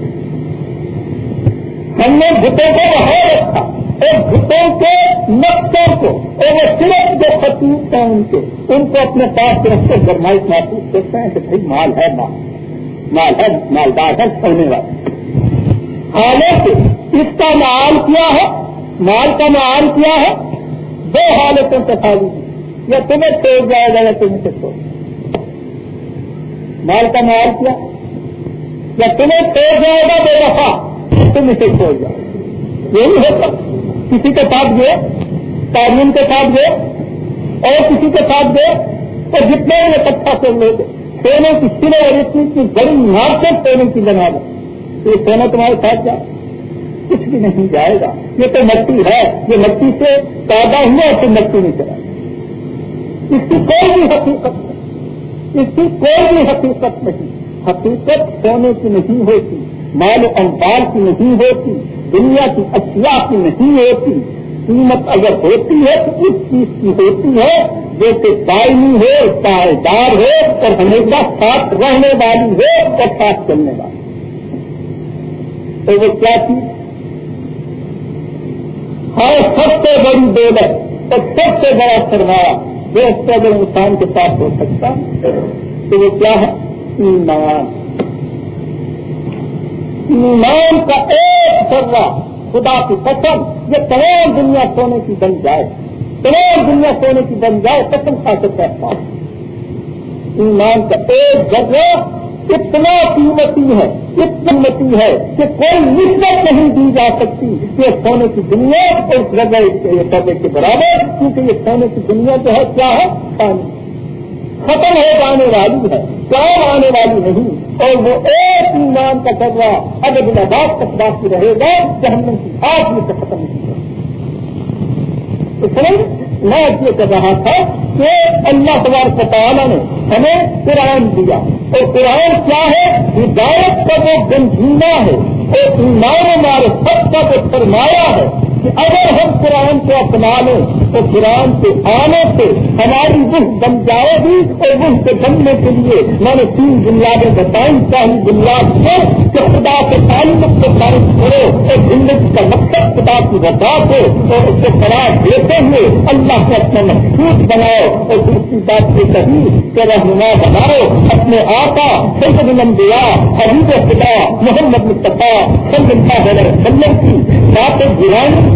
ہم نے بھٹوں کو بہت رکھا اور بھٹوں کے نقصوں کو، اور وہ صرف جو خطوط ہیں ان کے، ان کو اپنے پاس رکھ کے گرمائش محسوس کرتے ہیں کہ بھائی مال ہے، مال مال ہے، مالدار ہے، سونے والا حالت اس کا معال کیا ہے؟ مال کا معال کیا ہے؟ دو حالتوں سے۔ خالی یا تمہیں چھوڑ جائے گا یا تمہیں سے چھوڑ مال کا معال کیا؟ یا تمہیں چھوڑ جائے گا بے دفعہ تم اسے چھوڑ جاؤ۔ یہی ہوتا۔ کسی کے ساتھ گئے تعلیم کے ساتھ گئے، اور کسی کے ساتھ گئے، تو جتنے اکٹھا کر لے گے سونے کی سلے اور اتنی کی بڑی مارکیٹ سونے کی بنا دیں یہ سونا تمہارے ساتھ جائے۔ کچھ بھی نہیں جائے گا۔ یہ تو مٹی ہے۔ یہ مٹی سے پیدا ہوا اور پھر مٹی نہیں چلا اس کی کوئی بھی حقیقت نہیں۔ اس کی کوئی بھی حقیقت نہیں۔ حقیقت سونے کی نہیں ہوتی، مال امپار کی نہیں ہوتی۔ دنیا کی اشیاء کی نہیں ہوتی، قیمت اگر ہوتی ہے تو اس چیز کی ہوتی ہے جو کہ دائمی ہو پائیدار ہو اور ہمیشہ ساتھ رہنے والی ہو اور ساتھ چلنے والی تو وہ کیا تھی ہر سب سے بڑی دولت اور سب سے بڑا سرمایہ جو اس اگر انسان کے پاس ہو سکتا تو وہ کیا ہے؟ ایمان۔ ایمان کا ایک ذرہ خدا کی قسم یہ تمام دنیا سونے کی بن جائے، تمام دنیا سونے کی بن جائے، قسم کھا کے کہتا ایمان کا ایک ذرہ اتنا قیمتی ہے، اتنا قیمتی ہے کہ کوئی نسبت نہیں دی جا سکتی۔ یہ سونے کی دنیا اور جگہ کے برابر، کیونکہ یہ سونے کی دنیا جو ہے، کیا ہے؟ پانی ختم ہو جانے والی ہے کام آنے والی نہیں۔ اور وہ ایک ایمان کا سروا اگر بنا بات تک باقی رہے گا کہ ہم نے میں سے ختم نہیں کیا میں یہ کر رہا تھا کہ اللہ تبار تعالیٰ نے ہمیں قرآن دیا۔ اور قرآن کیا ہے؟ ہدایت کا وہ گنجینا ہے۔ اور ایمان ہمارے سب کا وہ فرمایا ہے کہ اگر ہم قرآن کو اپنا لیں تو قرآن کے آنے سے ہماری روح بن جائے گی اور روح کے بننے کے لیے میں نے تین بنیادیں بتائی۔ چاہیے بنیاد سے کہ خدا کے تعلق سے تعریف کرو اور زندگی کا مقصد خدا کی وجہ ہو اور اس کو قرار دیتے ہوئے اللہ کو اپنا محسوس بناؤ اور دوسری بات یہ کہی کہ رہنما بناؤ۔ اپنے آقا سید دیا حبیب خدا محمد مصطفیٰ صلی اللہ علیہ وسلم کی باتیں گرانی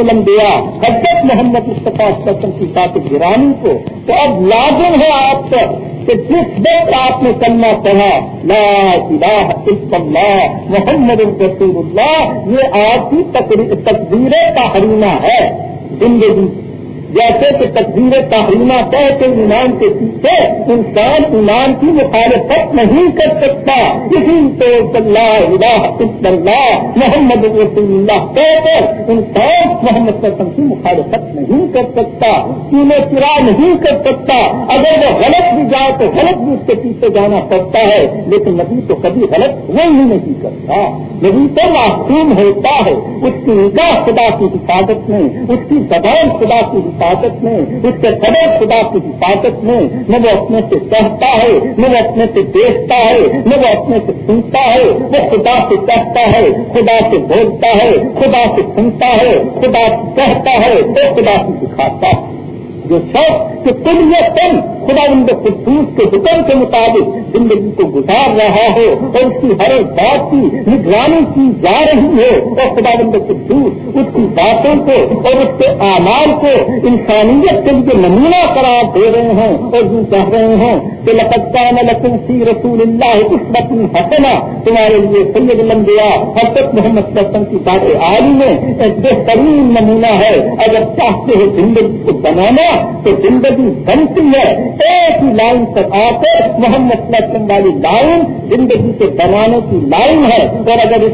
الانبیاء، حضرت محمد مصطفیٰ سطم کی ساتھ گرانی کو، تو اب لازم ہے آپ پر کہ جس وقت آپ نے کلمہ پڑھا، لا الہ الا اللہ، محمد رسول اللہ، یہ آپ کی تقدیر کا تحریمہ ہے۔ زندگی جیسے کہ تقدیر تحریمہ طے کے ایمان کے پیچھے انسان ایمان کی مخالفت نہیں کر سکتا اسی تو اللہ اللہ، محمد رسول اللہ کہہ کر انسان محمد وسلم کی مخالفت نہیں کر سکتا کینے چرا نہیں کر سکتا، اگر وہ غلط بھی جائے تو غلط بھی اس کے پیچھے جانا پڑتا ہے، لیکن نبی تو کبھی غلط وہی نہیں کرتا۔ نبی تو معصوم ہوتا ہے، اس کی نگاہ خدا کی حفاظت میں، اس کی زبان خدا کی حفاظت حفاظت میں، اس کے سبے خدا کی حفاظت میں، نہ وہ اپنے سے کہتا ہے، نہ وہ اپنے سے دیکھتا ہے، نہ وہ اپنے سے سنتا ہے، وہ خدا سے کہتا ہے، خدا سے بولتا ہے، خدا سے سنتا ہے، خدا سے کہتا ہے، وہ خدا سے دکھاتا ہے۔ جو شخص کہ تم یہ تم خدا ان قدوس کے حکم کے مطابق زندگی کو گزار رہا ہو اور اس کی ہر ایک بات کی نگرانی کی جا رہی ہے اور خدا بند قدوس اس کی باتوں کو اور اس کے اعمال کو انسانیت کے لیے نمونہ قرار دے رہے ہیں اور جو کہہ رہے ہیں کہ لپکا نہ لکن سی رسول اللہ اس وقت حسنا تمہارے لیے سید لمبیا حضرت محمد وسلم کی بات عالی میں ایک بہترین نمونہ ہے۔ اگر چاہتے ہو زندگی کو بنانا تو زندگی بنتی ہے۔ ایک ہی لائن پر آ کر محمد وسلم والی لائن زندگی کے بنانے کی لائن ہے۔ اور اگر اس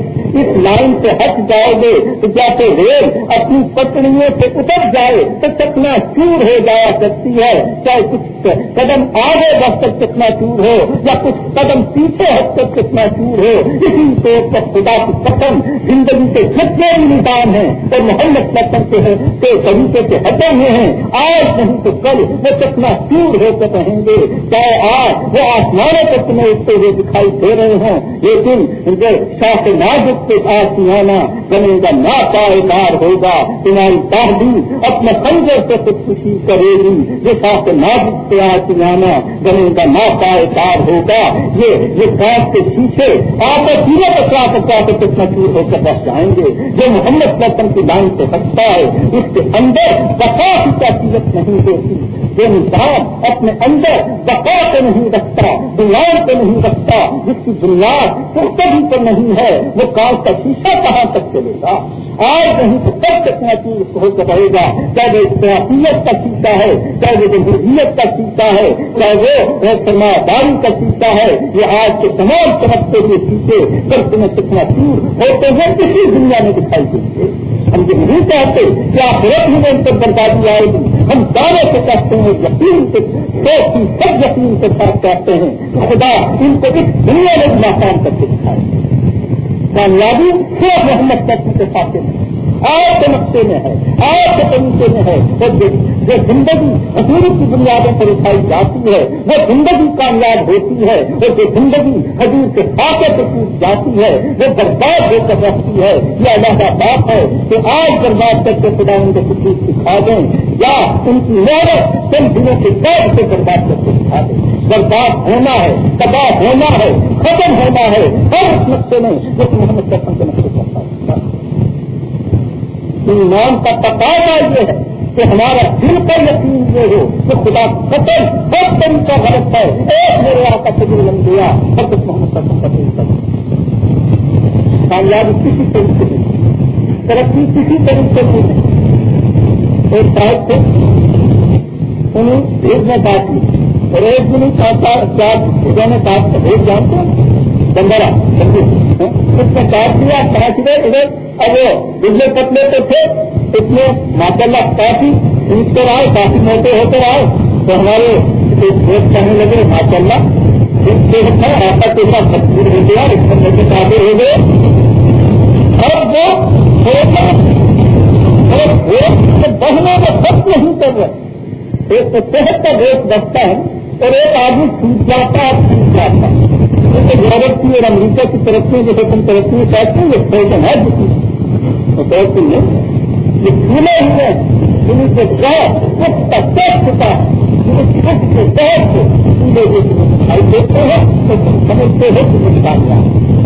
لائن سے ہٹ جاؤ گے تو جیسے ریل اپنی پٹڑیوں سے اتر جائے تو چکنا چور ہو جایا کرتی ہے۔ چاہے کچھ قدم آگے بڑھ کر چکنا چور ہو یا کچھ قدم پیچھے ہٹ کر چکنا چور ہو۔ اسی طور پر خدا کی قسم زندگی کے جتنے بھی نظام ہیں اور محمد وسلم کے طریقے سے ہٹے ہوئے ہیں۔ آج نہیں تو کل وہ کتنا چور ہو کر رہیں گے۔ چاہے آج وہ آسمانوں پر تمہیں اٹھتے ہوئے دکھائی دے رہے ہوں، لیکن جو شاخ نازک کے ساتھ آنا بنے یعنی گا نا پائے دار ہوگا تمہاری دہلی اپنے سنجر سے خود خوشی کرے گی جو شاخ نازک سے آج آنا بنے یعنی گا نا پائے دار ہوگا، یہ یہ کاٹ کے پیچھے آپ سیرے پر کیا کیا تو کتنا چور ہو کر بس جائیں گے۔ جو محمد وسلم کی لائن سے سکتا ہے، اس کے اندر بتا کی نہیں ہوتی۔ جو نظام اپنے اندر بقا کو نہیں رکھتا بنیاد کو نہیں رکھتا، جس کی بنیاد پختگی پر نہیں ہے، وہ کال کا شیشہ کہاں تک چلے گا؟ آج نہیں تو کب کتنا چیز ہو کے رہے گا؟ چاہے وہ اختلافیت کا سیتا ہے، چاہے وہ جمہوریت کا سیتا ہے، چاہے وہ سرمایہ داری کا سیتا ہے، یہ آج کے تمام سمجھتے ہوئے سیتے کر تمہیں کتنا چور ہوتے ہیں کسی دنیا میں دکھائی دیں گے۔ ہم یہ نہیں چاہتے کہ آپ رت میں ان پر بربادی آئے گی۔ ہم دعوے سے کہتے ہیں، یقین سے سب یقین کے ساتھ کہتے ہیں۔ خدا ان کو اس دنیا میں ناکام کر کے دکھائے۔ کامیابی صرف محمد تک کے ساتھ آپ کے نقشے میں ہے آپ کے طریقے میں ہے۔ جو زندگی حضور کی بنیادوں پر اٹھائی جاتی ہے، وہ زندگی کامیاب ہوتی ہے۔ اور جو زندگی حضور کے خاصے پہ ٹوٹ جاتی ہے، وہ برباد ہو کر رہتی ہے۔ یہ اللہ کا بات ہے کہ آج برباد کر کے خدا ان کو کچھ سکھا دیں۔ یا ان کی محنت چند دنوں کے بعد سے برباد کر کے سکھا دیں۔ برباد ہونا ہے، تباہ ہونا ہے، ختم ہونا ہے، ہر اس نقصے میں جو محمد کرتا ہے ایمان کا تقاضا یہ ہے کہ ہمارا دل پر یقین یہ ہو کہ خدا قتل سب طریقہ غلط ہے۔ ایک میرے آقا سبھی لم دیا سب کچھ محمد کا قتل کر کامیابی کسی طریقے سے ترقی کسی طریقے سے نہیں ایک صاحب سے انہیں ایک میں بات کی۔ اور ایک دن کہا کیا خدا نے کہا بھیج جانتے ہیں؟ بندرا ہاں؟ اس نے کاٹ دیا پہنچ گئے ادھر۔ اب وہ دلے پتلے تو تھے۔ اس میں ماشاء اللہ کافی اونچ کر آئے، کافی موٹے ہو کر آئے۔ تو ہمارے دوست کہنے لگے ماشاء اللہ ایسا پیسہ تقسیم ہو گیا، اس میں سے کافی ہو گئے۔ اب وہ بہنے میں سب نہیں کر رہے ایک تو صحت کا گوشت بچتا ہے۔ اور ایک آدمی چھوٹ جاتا ہے چھوٹ جاتا ہے۔ یورپ کی اور امریکہ کی ترقی جیسے تم ترقی میں کہتے ہیں یہ فیشن ہے جس میں۔ یہ کھلے ہوئے ان کے گھر کچھ تک ہوتا ہے کچھ کے تحت پورے دیش ہیں۔ تو تم سمجھتے ہو کہ کچھ کامیاب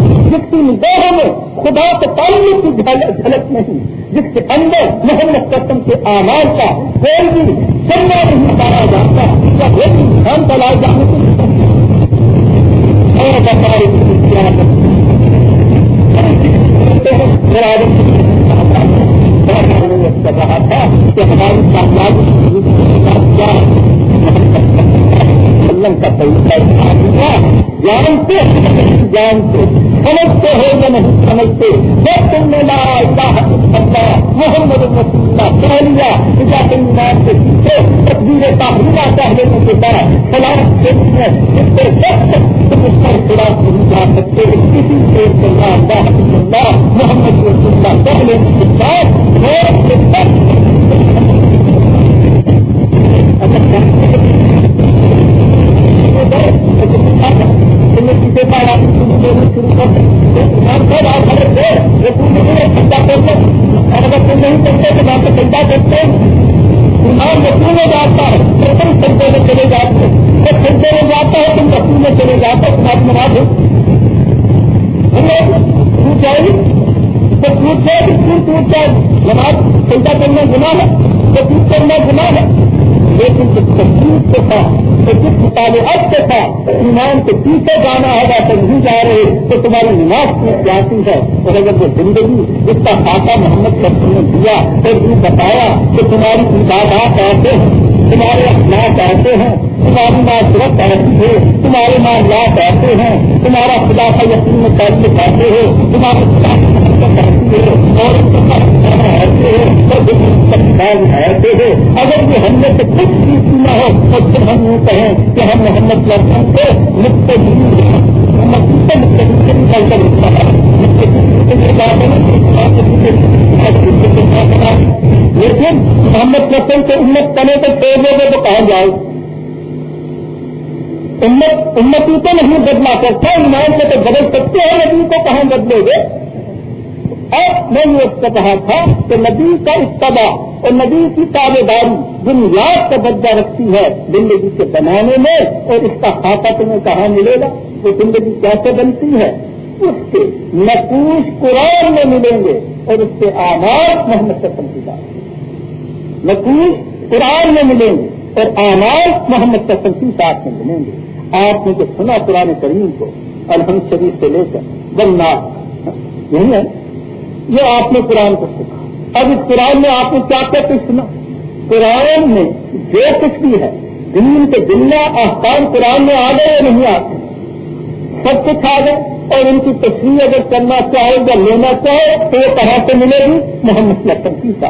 جس کی میں خدا کچھ جاری کرنے جھلک نہیں جس کے اندر محمد قسم کے آمار کا کوئی بھی چلنا نہیں پایا جاتا یا کوئی انسان کا لاج جانے کو رہا تھا کہ ہماری کامیابی کیا کا طریقہ جانتے جانتے سمجھتے ہو یا نہیں سمجھتے؟ جب تم نے لا اللہ، محمد رسول اللہ، کہہ لیا پوجا کے سے پیچھے تصویریں تحریرہ چاہ لینے کے بعد سلام کے لیے جس سے جب تک تم اس پر خلاف نہیں جا سکتے کسی سے اللہ، محمد رسول اللہ، کہہ لینے کے بعد شروع کر اگر تم نہیں کرتے تو وہاں پہ چنتا کرتے ایمان رسول میں جاتا ہے تو تم سنتے میں چلے جاتے جب سنتے میں جاتا ہے تم رسول میں چلے جاتے تمہاری نماز ہو ٹوٹ جائے گی تو ٹوٹ جائے گی ٹوٹ ٹوٹ جائے گی نماز چنتا کرنا گنا ہے تو ٹوٹ کرنا گنا ہے لیکن جب تصویر کے ساتھ تو جس مطالعات کے ساتھ ایمان کے پیچھے جانا ہے ویسے نہیں جا رہے، تو تمہاری نماز کی جاتی ہے؟ اور اگر وہ زندگی جس کا خاصا محمد کرتے نے دیا، پھر بھی بتایا کہ تمہاری عبادات ایسے ہیں، تمہارے اخلاق ایسے ہیں، تمہاری معاشرت ایسی ہے، تمہارے معاملات ایسے ہیں، تمہارا خدا کا یقین میں پیسے کہتے ہو تمہارے خدا ایسے ہے اگر یہ ہم نے تو کچھ بھی سنا ہو تو پھر ہم یہ کہیں کہ ہم محمد لڑکوں کو مفت لیکن محمد لسن کے امت کرنے کو چھوڑنے کو تو کہا جائے امت امتی تو نہیں بدلا سکتا، ایمان سے تو بدل سکتے ہیں نبی کو کہاں بدلے گے؟ اب میں نے اس کو کہا تھا کہ نبی کا اتباع اور نبی کی تابے داری بنیاد کا درجہ رکھتی ہے، زندگی کے بنانے میں اور اس کا خاصہ تمہیں کہاں ملے گا؟ وہ زندگی کیسے بنتی ہے؟ اس کے نقوش قرآن میں ملیں گے اور اس کے آماد محمد سے سمجھا نقوش قرآن میں ملیں گے اور آماد محمد کا سمجھی ساتھ میں ملیں گے۔ آپ نے جو سنا قرآن کریم کو، الحمد شریف سے لے کر بننا یہی یعنی ہے یہ آپ نے قرآن کو سنا۔ اب اس قرآن میں آپ نے کیا کیا کچھ سنا؟ قرآن میں جو کچھ بھی ہے، دین کے دنیا احکام قرآن میں آ گئے یا نہیں آتے سب کچھ آ گئے۔ اور ان کی تصویر اگر کرنا چاہے یا لینا چاہے، تو وہ کہاں سے ملے گی۔ محمد لکھن کی کا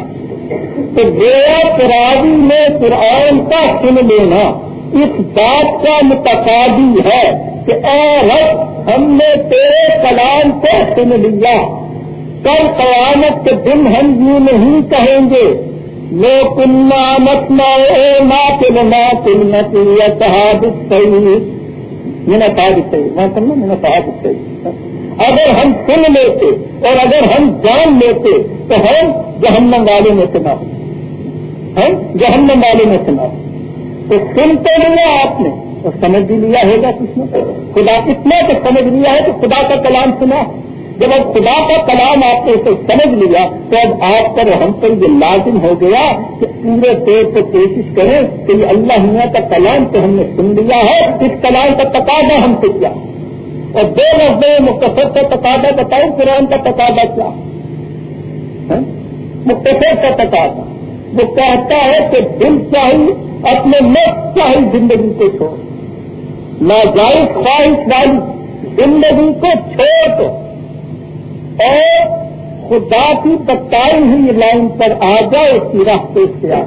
تو گویا قرآن میں قرآن کا سن لینا اس بات کا متقادی ہے کہ اے رب ہم نے تیرے کلام کو سن لیا۔ کل قیامت کے دن ہم یوں نہیں کہیں گے، لو کنہ مت ماں کل ماں کل مت یا صحابت صحیح یہ نہ صحیح میں سمجھا میں صحابت صحیح اگر ہم سن لیتے اور اگر ہم جان لیتے تو ہم جہنم والے میں سنا ہم جہنم والے میں سنا تو سن تو لیا آپ نے، تو سمجھ بھی لیا ہوگا کس نے۔ خدا اتنا تو سمجھ لیا ہے کہ خدا کا کلام سنا۔ جب اب خدا کا کلام آپ نے اسے سمجھ لیا تو اب آپ پر ہم پر یہ لازم ہو گیا کہ پورے طور پہ کوشش کریں کہ یہ اللہ میاں کا کلام تو ہم نے سن لیا ہے، اس کلام کا تقاضا ہم سے کیا۔ اور دو لفظ مختصر کا تقاضا بتاؤ قرآن کا تقاضا کیا؟ ہاں؟ مختصر کا تقاضا۔ وہ کہتا ہے کہ دل چاہیے، اپنے مت چاہی زندگی کو چھوڑ۔ ناجائز خواہش والی زندگی کو چھوڑ دو۔ اور خدا کی بتائی ہوئی لائن پر آ جائے اس کی راستے سے آ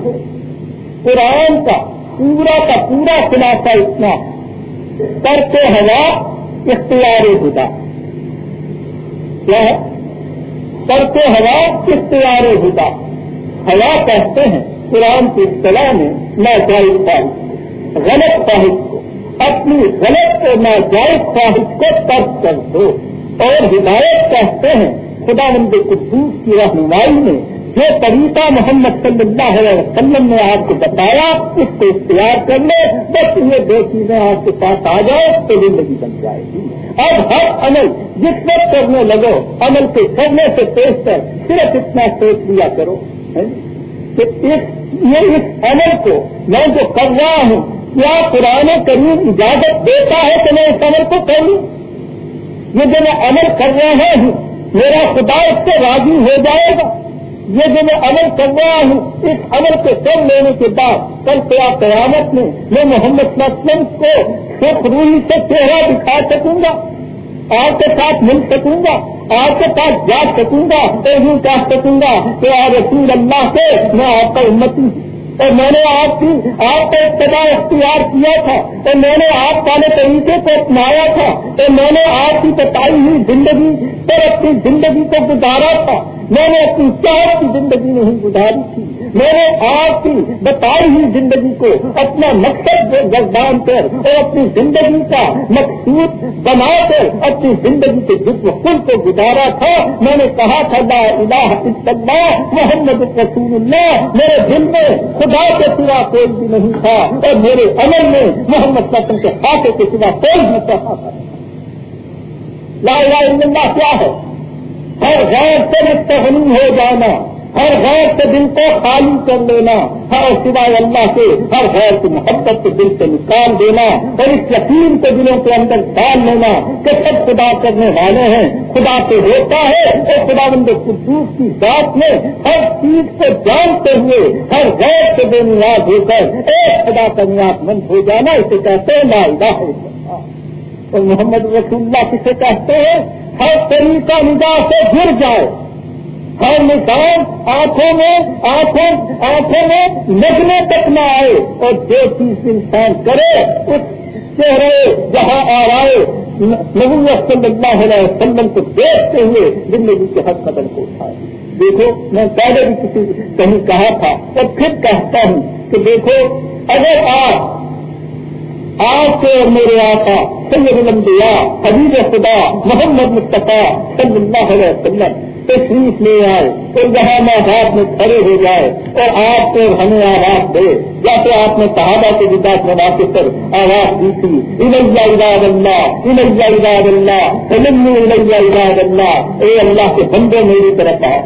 قرآن کا پورا کا پورا خلاصہ اتنا۔ کرتے ہوا، اختیار خدا کیا ہے؟ کرتے ہوا، اختیار خدا ہوا کہتے ہیں، قرآن کی اصطلاح میں میں جائز غلط خواہش کو، اپنی غلط اور ناجائز خواہش کو ترک کر دو۔ اور ہدایت کہتے ہیں خدا مند قدوس کی رہنمائی میں جو طریقہ محمد صلی اللہ علیہ وسلم نے آپ کو بتایا، اس کو اختیار کر لے، بس یہ دو چیزیں آپ کے پاس آ جائے تو زندگی بن جائے گی۔ اب ہر عمل جس وقت کرنے لگو، عمل کے کرنے سے پیش کر، صرف اتنا سوچ لیا کرو جی؟ کہ یہ اس عمل کو میں جو کر رہا ہوں، کیا پرانے کریم اجازت دیتا ہے کہ میں اس عمل کو کروں یہ جو میں عمل کر رہا ہوں، میرا خدا اس سے راضی ہو جائے گا۔ یہ جو میں عمل کر رہا ہوں، اس عمل کو کر لینے کے بعد کل کیا قیامت میں میں محمد وسلم کو سکھ روحی سے چہرہ دکھا سکوں گا، آپ کے ساتھ مل سکوں گا، آپ کے پاس جا سکوں گا، تو کہہ سکوں گا کہ آ رسول اللہ سے میں آپ کا امتی ہوں۔ اور میں نے آپ کی آپ کا ابتدا اختیار کیا تھا، اور میں نے آپ والے طریقے کو اپنایا تھا، اور میں نے آپ کی بتائی ہوئی زندگی پر اپنی زندگی کو گزارا تھا۔ میں نے اپنی چاہت کی زندگی نہیں گزاری تھی۔ میں نے آپ کی بتائی ہوئی زندگی کو اپنا مقصد گردان کر اور اپنی زندگی کا مقصود بنا کر اپنی زندگی کے جسم خود کو گزارا تھا۔ میں نے کہا تھا، لا الہ الا اللہ، محمد رسول اللہ میرے دل میں خدا کے سوا کوئی بھی نہیں تھا اور میرے عمل میں محمد قسم کے خاتے کے سوا کوئی بھی تھا۔ لا الہ الا اللہ کیا ہے؟ ہر غیر سے مستحنی ہو جانا، ہر غیر سے دل کو خالی کر لینا، ہر سوائے اللہ سے ہر غیر کی محبت کے دل سے نکال دینا اور اس یقین کے دلوں کے اندر ڈال لینا کہ سب خدا کرنے والے ہیں، خدا سے ہوتا ہے اور خدا بند قدوس کی ذات میں ہر چیز کو جانتے ہوئے ہر غیر سے بے نیاز ہو کر ایک خدا کا نیاز مند ہو جانا، اسے کہتے ہیں لا اور محمد رسول اللہ کسے کہتے ہیں؟ ہر طریقہ نگاہ سے گر جائے ہر نظام آنکھوں میں، آنکھوں آنکھوں میں لگنے تک نہ آئے۔ اور جو چیز انسان کرے، اس چہرے جہاں آ رہے نبی صلی اللہ علیہ وسلم کو دیکھتے ہوئے زندگی کے ہر قدم کو اٹھائے دیکھو، میں پہلے بھی کسی کہیں کہا تھا، اور پھر کہتا ہوں کہ دیکھو، اگر آپ آپ کے اور میرے آقا سید الانبیاء، حبیب خدا محمد مصطفیٰ صلی اللہ علیہ وسلم تشریف لے آئے تو جہاں میں ہاتھ میں کھڑے ہو جائے اور آپ کو ہمیں آواز دے۔ یا تو آپ نے صحابہ کے وکاس مواقع پر آواز دی تھی۔ انیا اراد اللہ انیا اراد اللہ انیا اراد اللہ۔ اے اللہ کے بندے میری طرف آئے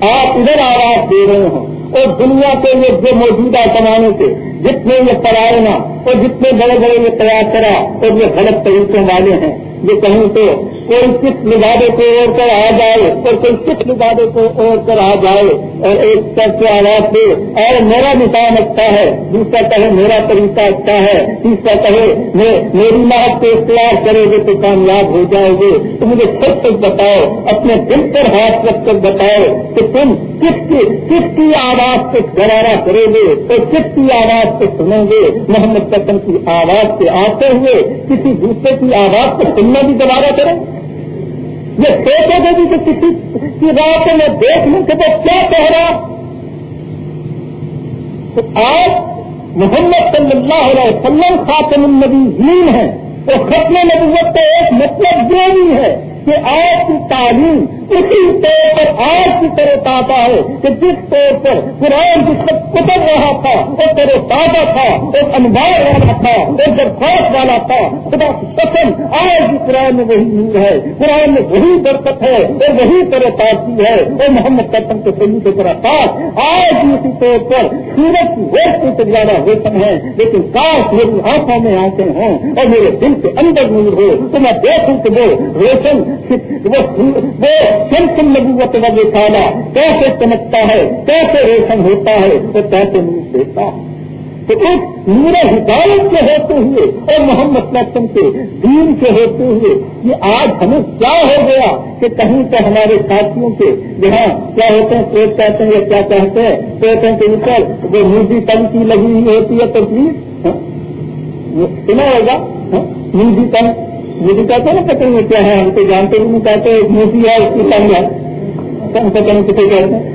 آپ ادھر آواز دے رہے ہیں اور دنیا کے یہ جو موجودہ زمانے سے جتنے یہ پرارنا اور جتنے بڑے بڑے یہ تیار کرا اور یہ غلط طریقوں والے ہیں جو کہیں تو کوئی کس لبادے کو اوڑھ کر آ جائے، اور کوئی کس لبادے کو اوڑھ کر آ جائے، اور ایک طرح سے آواز دے، اور میرا نظام اچھا ہے، دوسرا کہے میرا طریقہ اچھا ہے، تیسرا کہے میری محبت کو اختیار کرے گے تو کامیاب ہو جاؤ گے۔ تو مجھے خود تک بتاؤ، اپنے دل پر ہاتھ رکھ کر بتاؤ کہ تم کس کی کس کی آواز سے گرارا کرو گے اور کس کی آواز سے سنو گے۔ محمد قسم کی آواز سے آتے ہوئے کسی دوسرے کی آواز کو سننا بھی دوبارہ کریں۔ یہ دیکھے گے کہ کسی کی رات میں دیکھ لوں کہ وہ کیا کہہ رہا تو آج محمد صلی اللہ علیہ وسلم خاتم النبی ہے اور ختم نبوت کا ایک مطلب یہ بھی ہے کہ آج کی تعلیم اسی طور پر آج کی طرح پاتا ہے کہ جس طور پر قرآن جس پر کتب رہا تھا وہ طرح تازہ تھا ایک انوار والا تھا ایک درخواست والا تھا، خدا قسم، آج بھی قرآن میں وہی نیند ہے۔ قرآن میں وہی برکت ہے، اور وہی طرح تازی ہے۔ اور محمد قسم کے سلی کے طرح پاس آج بھی اسی طور پر سورج کی روشنی سے زیادہ روشن ہے۔ لیکن کاش میری آنکھوں میں آنکھیں ہوں اور میرے دل کے اندر نور ہو، تو میں دیکھوں کہ وہ روشن وہ سم نبوت وجہ کالا کیسے چمکتا ہے، کیسے روشن ہوتا ہے وہ کیسے نور دیتا ہے تو اس نور ہدایت کے ہوتے ہوئے اور محمد قسم کے دین کے ہوتے ہوئے، یہ آج ہمیں کیا ہو گیا کہ کہیں تو ہمارے ساتھیوں کے جہاں کیا ہوتے ہیں پیٹ کہتے ہیں یا کیا کہتے ہیں پیٹوں کے اوپر وہ موزی تن کی لگی ہوئی ہوتی ہے تصویر ہاں؟ سنا ہوگا ہاں؟ موزی ہاں؟ تن یہ بھی کہتے ہیں نا پتہ کیا ہے، ہم تو جانتے بھی نہیں کہتے موسی ہے، اس کی تنگ ہے۔ کم سے کہتے ہیں؟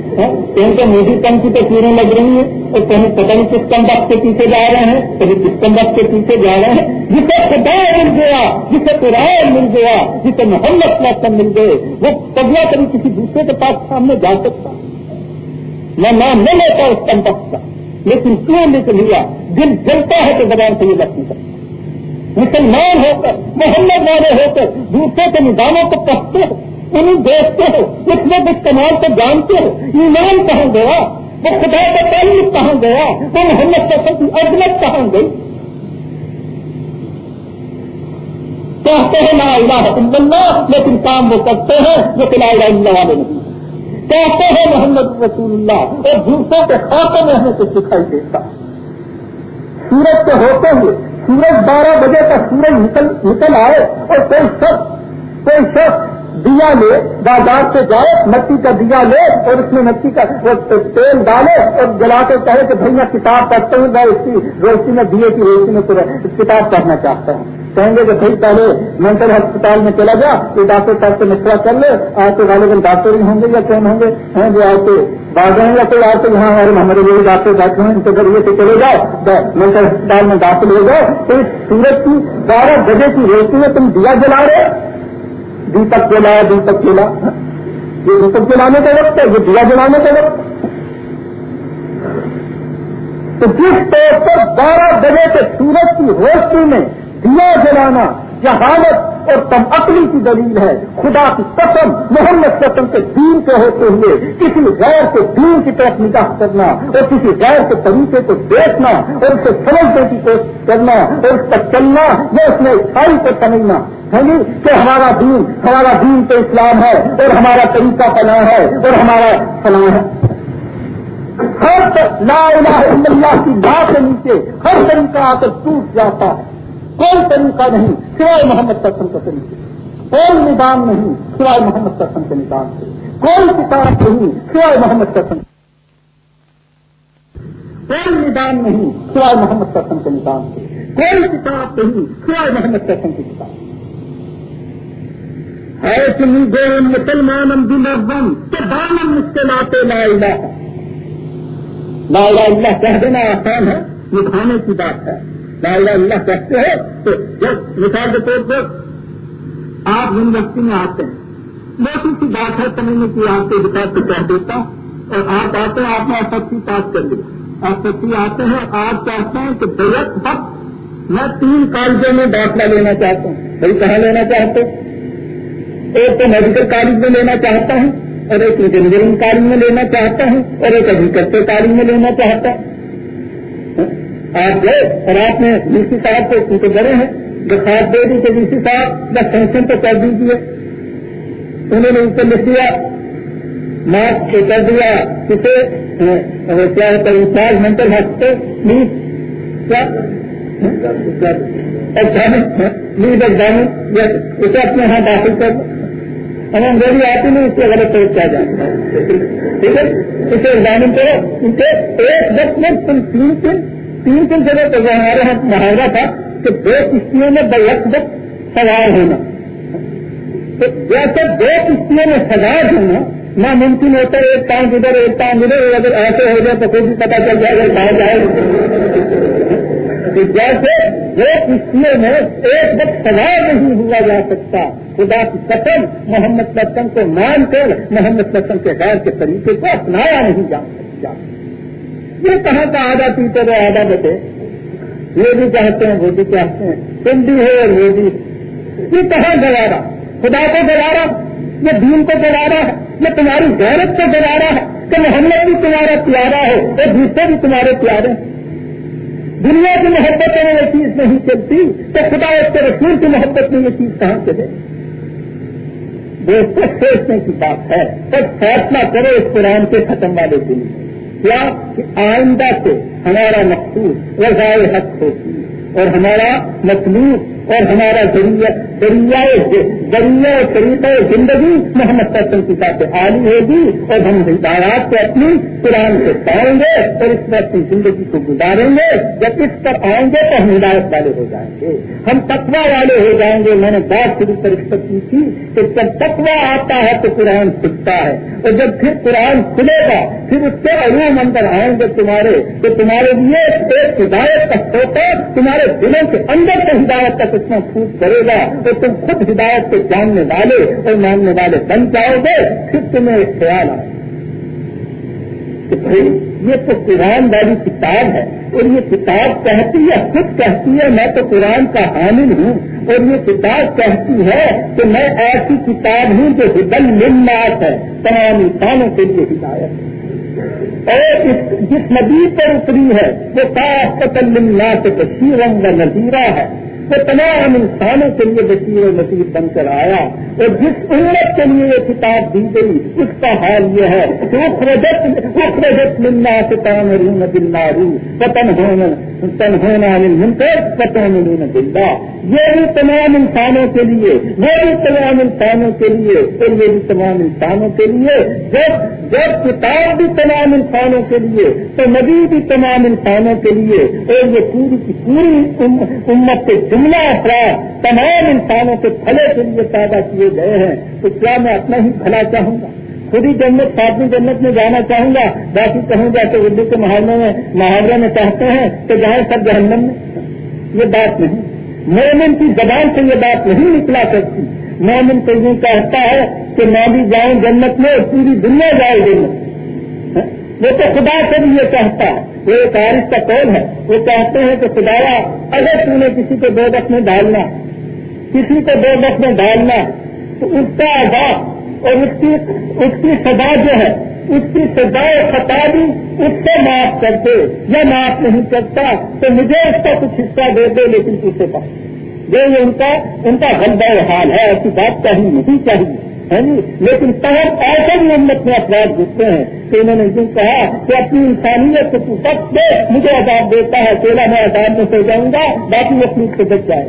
کہیں تو موٹی کم کی تصویریں لگ رہی ہیں اور کہیں پتہ نہیں کس کم وقت کے پیچھے جا رہے ہیں؟ کہیں کس کم وقت کے پیچھے جا رہے ہیں؟ جسے خدا مل گیا، جسے قرآن مل گیا، جسے محمد پلاسم مل گئے، وہ پگلا کبھی کسی دوسرے کے پاس سامنے جا سکتا۔ میں نام نہ لیتا اس کم وقت کا، لیکن کیوں نکل لیا دل جلتا ہے تو بغیر سے یہ لگ نہیں سکتا مسلمان ہو کر، محمد والے ہو کر، دوسرے کے نظاموں کو پڑھتے ہو، انہیں دیکھتے ہو، اس میں کچھ کمال کو جانتے ہو، ایمان کہاں گیا؟ وہ خدا کا تعلق کہاں گیا؟ وہ محمد کا سب عدمت کہاں گئی؟ کہتے ہیں نا اللہ اللہ، لیکن کام وہ کرتے ہیں جو فی اللہ والے نہیں کہتے ہیں محمد رسول اللہ، اور دوسروں کے خاصے میں ہمیں کچھ دکھائی دیتا۔ سورج کے ہوتے ہوئے سورج بارہ بجے کا سورج نکل نکل آئے اور کوئی شخص کوئی شخص دیا لے، بازار سے جائے، مٹی کا دیا لے اور اس میں مٹی کا تیل ڈالے اور جلا کے کہے کہ بھائی میں کتاب پڑھتا ہوں، میں اس کی روشنی میں دیے کی روشنی میں کتاب پڑھنا چاہتا ہوں۔ کہیں گے کہ بھائی پہلے مینٹل ہسپتال میں چلا جا تو ڈاکٹر صاحب سے مشورہ کر لے، آج کے والے دن ڈاکٹر ہی ہوں گے یا کون ہوں گے؟ جو آج کے بعض ہیں یا کوئی آج کے یہاں ہمارے ہمارے لیے ڈاکٹر بیٹھے ہیں ان کے ذریعے سے چلے جاؤ مینٹل ہسپتال میں داخل ہو جاؤ تو اس سورج کی بارہ بجے کی روشنی میں تم دیا جلا رہے دیپک جلایا دیپک جلا۔ یہ دیپک جلانے کا وقت ہے، یہ دیا جلانے کا وقت تو جس طور پر بارہ بجے کے سورج کی روشنی میں دیا جلانا جہالت اور تم عقلی کی دلیل ہے۔ خدا کی قسم، محمد قسم کے دین کے ہوتے ہوئے کسی غیر کے دین کی طرف نگاہ کرنا اور کسی غیر کے طریقے کو دیکھنا اور اسے سمجھنے کی کوشش کرنا اور اس پر چلنا یا اس میں اچھائی کو سمجھنا۔ یعنی کہ ہمارا دین ہمارا دین تو اسلام ہے اور ہمارا طریقہ پناہ ہے اور ہمارا فلاح ہے۔ ہر لا الہ الا اللہ کی بات کے نیچے، ہر طریقہ آ کر ٹوٹ جاتا۔ ہے کوئی طریقہ نہیں سوائے محمد قسم کے طریقے کوئی نظام نہیں سوائے محمد قسم کے نظام سے۔ کوئی کتاب نہیں سوائے محمد قسم کوئی نظام نہیں سوائے محمد قسم کے نظام سے۔ کوئی کتاب نہیں سوائے محمد قسم کی کتاب ایسے گو مسلمان دن افغان تو دامن مشکلات لا الہ۔ لا الہ اللہ، کہہ دینا آسان ہے نبھانے کی بات ہے۔ لا الہ اللہ کہتے ہیں، تو مثال کے طور پر آپ یونیورسٹی میں آتے ہیں موسم سی بات ہے سمجھنے کی آپ کے وکاس کو کہہ دیتا ہوں، اور آپ آتے ہیں، آپ نے ایس پاس کر لیا ایس آتے ہیں، آپ چاہتے ہیں کہ بہت وقت میں تین کالجوں میں داخلہ لینا چاہتا ہوں۔ بھائی، کہاں لینا چاہتے ایک تو میڈیکل کالج میں لینا چاہتا ہوں، اور ایک انجینئرنگ کالج میں لینا چاہتا ہوں، اور ایک ایگریکلچر کالج میں لینا چاہتا ہوں۔ آپ گئے اور آپ نے ڈی سی صاحب کو ان کے بڑے ہیں، جو خاص دے دی کہ ڈی سی صاحب بس فنکشن تو کر دیجیے انہوں نے ان کو لکھ دیا مارک کر دیا، کسے؟ کیا ہوتا ہے، انچارج مینٹل ہاسپٹل پلیز، کیا؟ ایگزامن، پلیز ایگزامن اسے اپنے یہاں داخل کر ہم انگریزی آتی نہیں، اس سے غلط طور کیا جاتا ہے؟ ٹھیک ہے؟ اسے ایگزامن کرو۔ ان کے ایک وقت میں تم تین تین تین جگہ پہ ہمارے یہاں محاورہ تھا کہ دو کشتیوں میں وقت سوار ہونا تو جیسے دو کشتیوں میں سوار ہونا ناممکن ہوتا ہے ایک پانچ ادھر، ایک پانچ ادھر، اگر ایسے ہو جائے تو کوئی بھی پتا چل جائے گا کہاں جائے۔ جیسے دو کشتیوں میں ایک وقت سوار نہیں ہوا جا سکتا، خدا کی قسم محمد قسم کو مان کر محمد قسم کے غیر کے طریقے کو اپنایا نہیں جا سکتا۔ یہ کہاں کا آدھا پیتے تو آدھا بچے یہ بھی چاہتے ہیں، وہ بھی چاہتے ہیں۔ تم بھی ہو اور وہ بھی۔ یہ کہاں گوارا؟ خدا کو گوارا؟ یہ دین کو گوارا ہے؟ یہ تمہاری غیرت کو گوارا ہے؟ کہ محمد بھی تمہارا پیارا ہے اور دوسرے بھی تمہارے پیارے ہیں۔ دنیا کی محبت میں یہ چیز نہیں چلتی تو خدا اس کے رسول کی محبت میں یہ چیز کہاں چلے؟ دوستوں سوچنے کی بات ہے۔ تو فیصلہ کرو اس قرآن کے ختم والے دن۔ کیا کہ آئندہ سے ہمارا مقصود رضائے حق ہوتی اور ہمارا مطلوب اور ہمارا ذریعہ ذریعہ ذریعہ طریقہ زندگی محمد سسن کی ساتھ عالی ہوگی اور ہم ہدایات کو اپنی قرآن سے پائیں گے اور اس میں اپنی زندگی کو گزاریں گے۔ جب اس پر آئیں گے تو ہم ہدایت والے ہو جائیں گے۔ ہم تقوا والے ہو جائیں گے۔ میں نے بات شروع کر کی تھی کہ جب تقوا آتا ہے تو قرآن کھلتا ہے۔ اور جب پھر قرآن کھلے گا، پھر اس کے علوم اندر آئیں گے تمہارے۔ تو تمہارے لیے ایک ہدایت کا سوتا، تمہارے دلوں کے اندر سے ہدایت کا کچھ پھوٹ کرے گا تو تم خود ہدایت کو جاننے والے اور ماننے والے بن جاؤ گے، پھر تمہیں ایک خیال آئے کہ بھائی، یہ تو قرآن والی کتاب ہے اور یہ کتاب کہتی ہے، خود کہتی ہے، میں تو قرآن کا حامل ہوں اور یہ کتاب کہتی ہے کہ میں ایسی کتاب ہوں جو ہدن ملناس ہے تمام انسانوں کے لیے ہدایت اور جس ندی پر اتری ہے، وہ صاف قتل ملنا سے تشہیر نظیرہ ہے۔ وہ تمام انسانوں کے لیے بشیر و نصیر بن کر آیا اور جس امت کے لیے یہ کتاب دی گئی، اس کا حال یہ ہے کہ ملنا سے کام رون دلارو پتن ہونا تن ہونا پتن رون دلہ یہ بھی تمام انسانوں کے لیے، وہ بھی تمام انسانوں کے لیے، اور یہ بھی تمام انسانوں کے لیے۔ جب جب کتاب بھی تمام انسانوں کے لیے، تو نبی بھی تمام انسانوں کے لیے، اور یہ پوری کی پوری امت کے جملہ افراد تمام انسانوں کے بھلے کے لیے پیدا کیے گئے ہیں، تو کیا میں اپنا ہی بھلا چاہوں گا؟ خود ہی جنت، ساتویں جنت میں جانا چاہوں گا؟ باقی کہوں گا کہ اردو کے محاورے میں محاورے میں چاہتے ہیں کہ جائیں سب جہنم میں۔ یہ بات نہیں۔ مومن کی زبان سے یہ بات نہیں نکلا کرتی۔ مومن تو یہ کہتا ہے کہ میں بھی جاؤں جنت میں پوری دنیا جائے جنت وہ تو خدا سے بھی یہ کہتا ہے۔ وہ ایک عارف کا قول ہے۔ وہ کہتے ہیں کہ خدایا، اگر تم نے کسی کو دو دس میں ڈالنا، کسی کو دو دس میں ڈالنا، تو اس کا آزاد اور اس کی اس کی سزا جو ہے، اس کی سزا خطا بھی اس سے معاف کرتے یا معاف نہیں کرتا، تو مجھے اس کا کچھ حصہ دے دے لیکن کسی پاس جو یہ ان کا ان کا غلبہ حال ہے، ایسی بات کہیں نہیں چاہیے۔ ہے جی لیکن بہت ایسے بھی امت میں افراد گھستے ہیں کہ انہوں نے یوں کہا کہ اپنی انسانیت کو سب سے مجھے آزاد دیتا ہے، اکیلا میں آزاد میں سو جاؤں گا، باقی وہ اپنی سے بچ جائے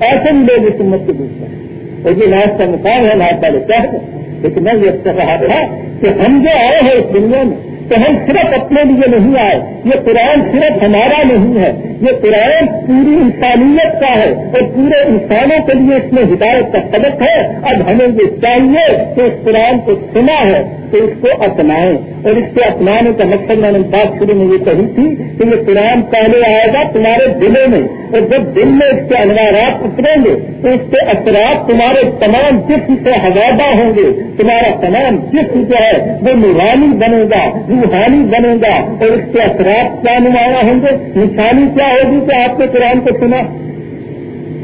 ایسے بھی لوگ اس امت کے گھستے ہیں۔ اور یہ لاس کا مقام ہے لاس والے کہہ لیکن میں یہ کر رہا تھا کہ ہم جو آئے ہیں اس دنیا میں تو ہم صرف اپنے لیے نہیں آئے، یہ قرآن صرف ہمارا نہیں ہے، یہ قرآن پوری انسانیت کا ہے اور پورے انسانوں کے لیے اس میں ہدایت کا سبق ہے۔ اب ہمیں یہ چاہیے کہ اس قرآن کو سنا ہے۔ تو اس کو اپنائیں اور اس کے اپنانے کا مقصد میں نے بات شروع میں یہ کہی تھی کہ یہ قرآن پہلے آئے گا تمہارے دلوں میں اور جب دل میں اس کے انوارات اتریں گے تو اس کے اثرات تمہارے تمام جسم سے حوادہ ہوں گے۔ تمہارا تمام جسم جو ہے وہ نورانی بنے گا، روحانی بنے گا اور اس کے اثرات کیا نمایاں ہوں گے؟ نشانی کیا ہوگی کہ آپ نے قرآن کو سنا؟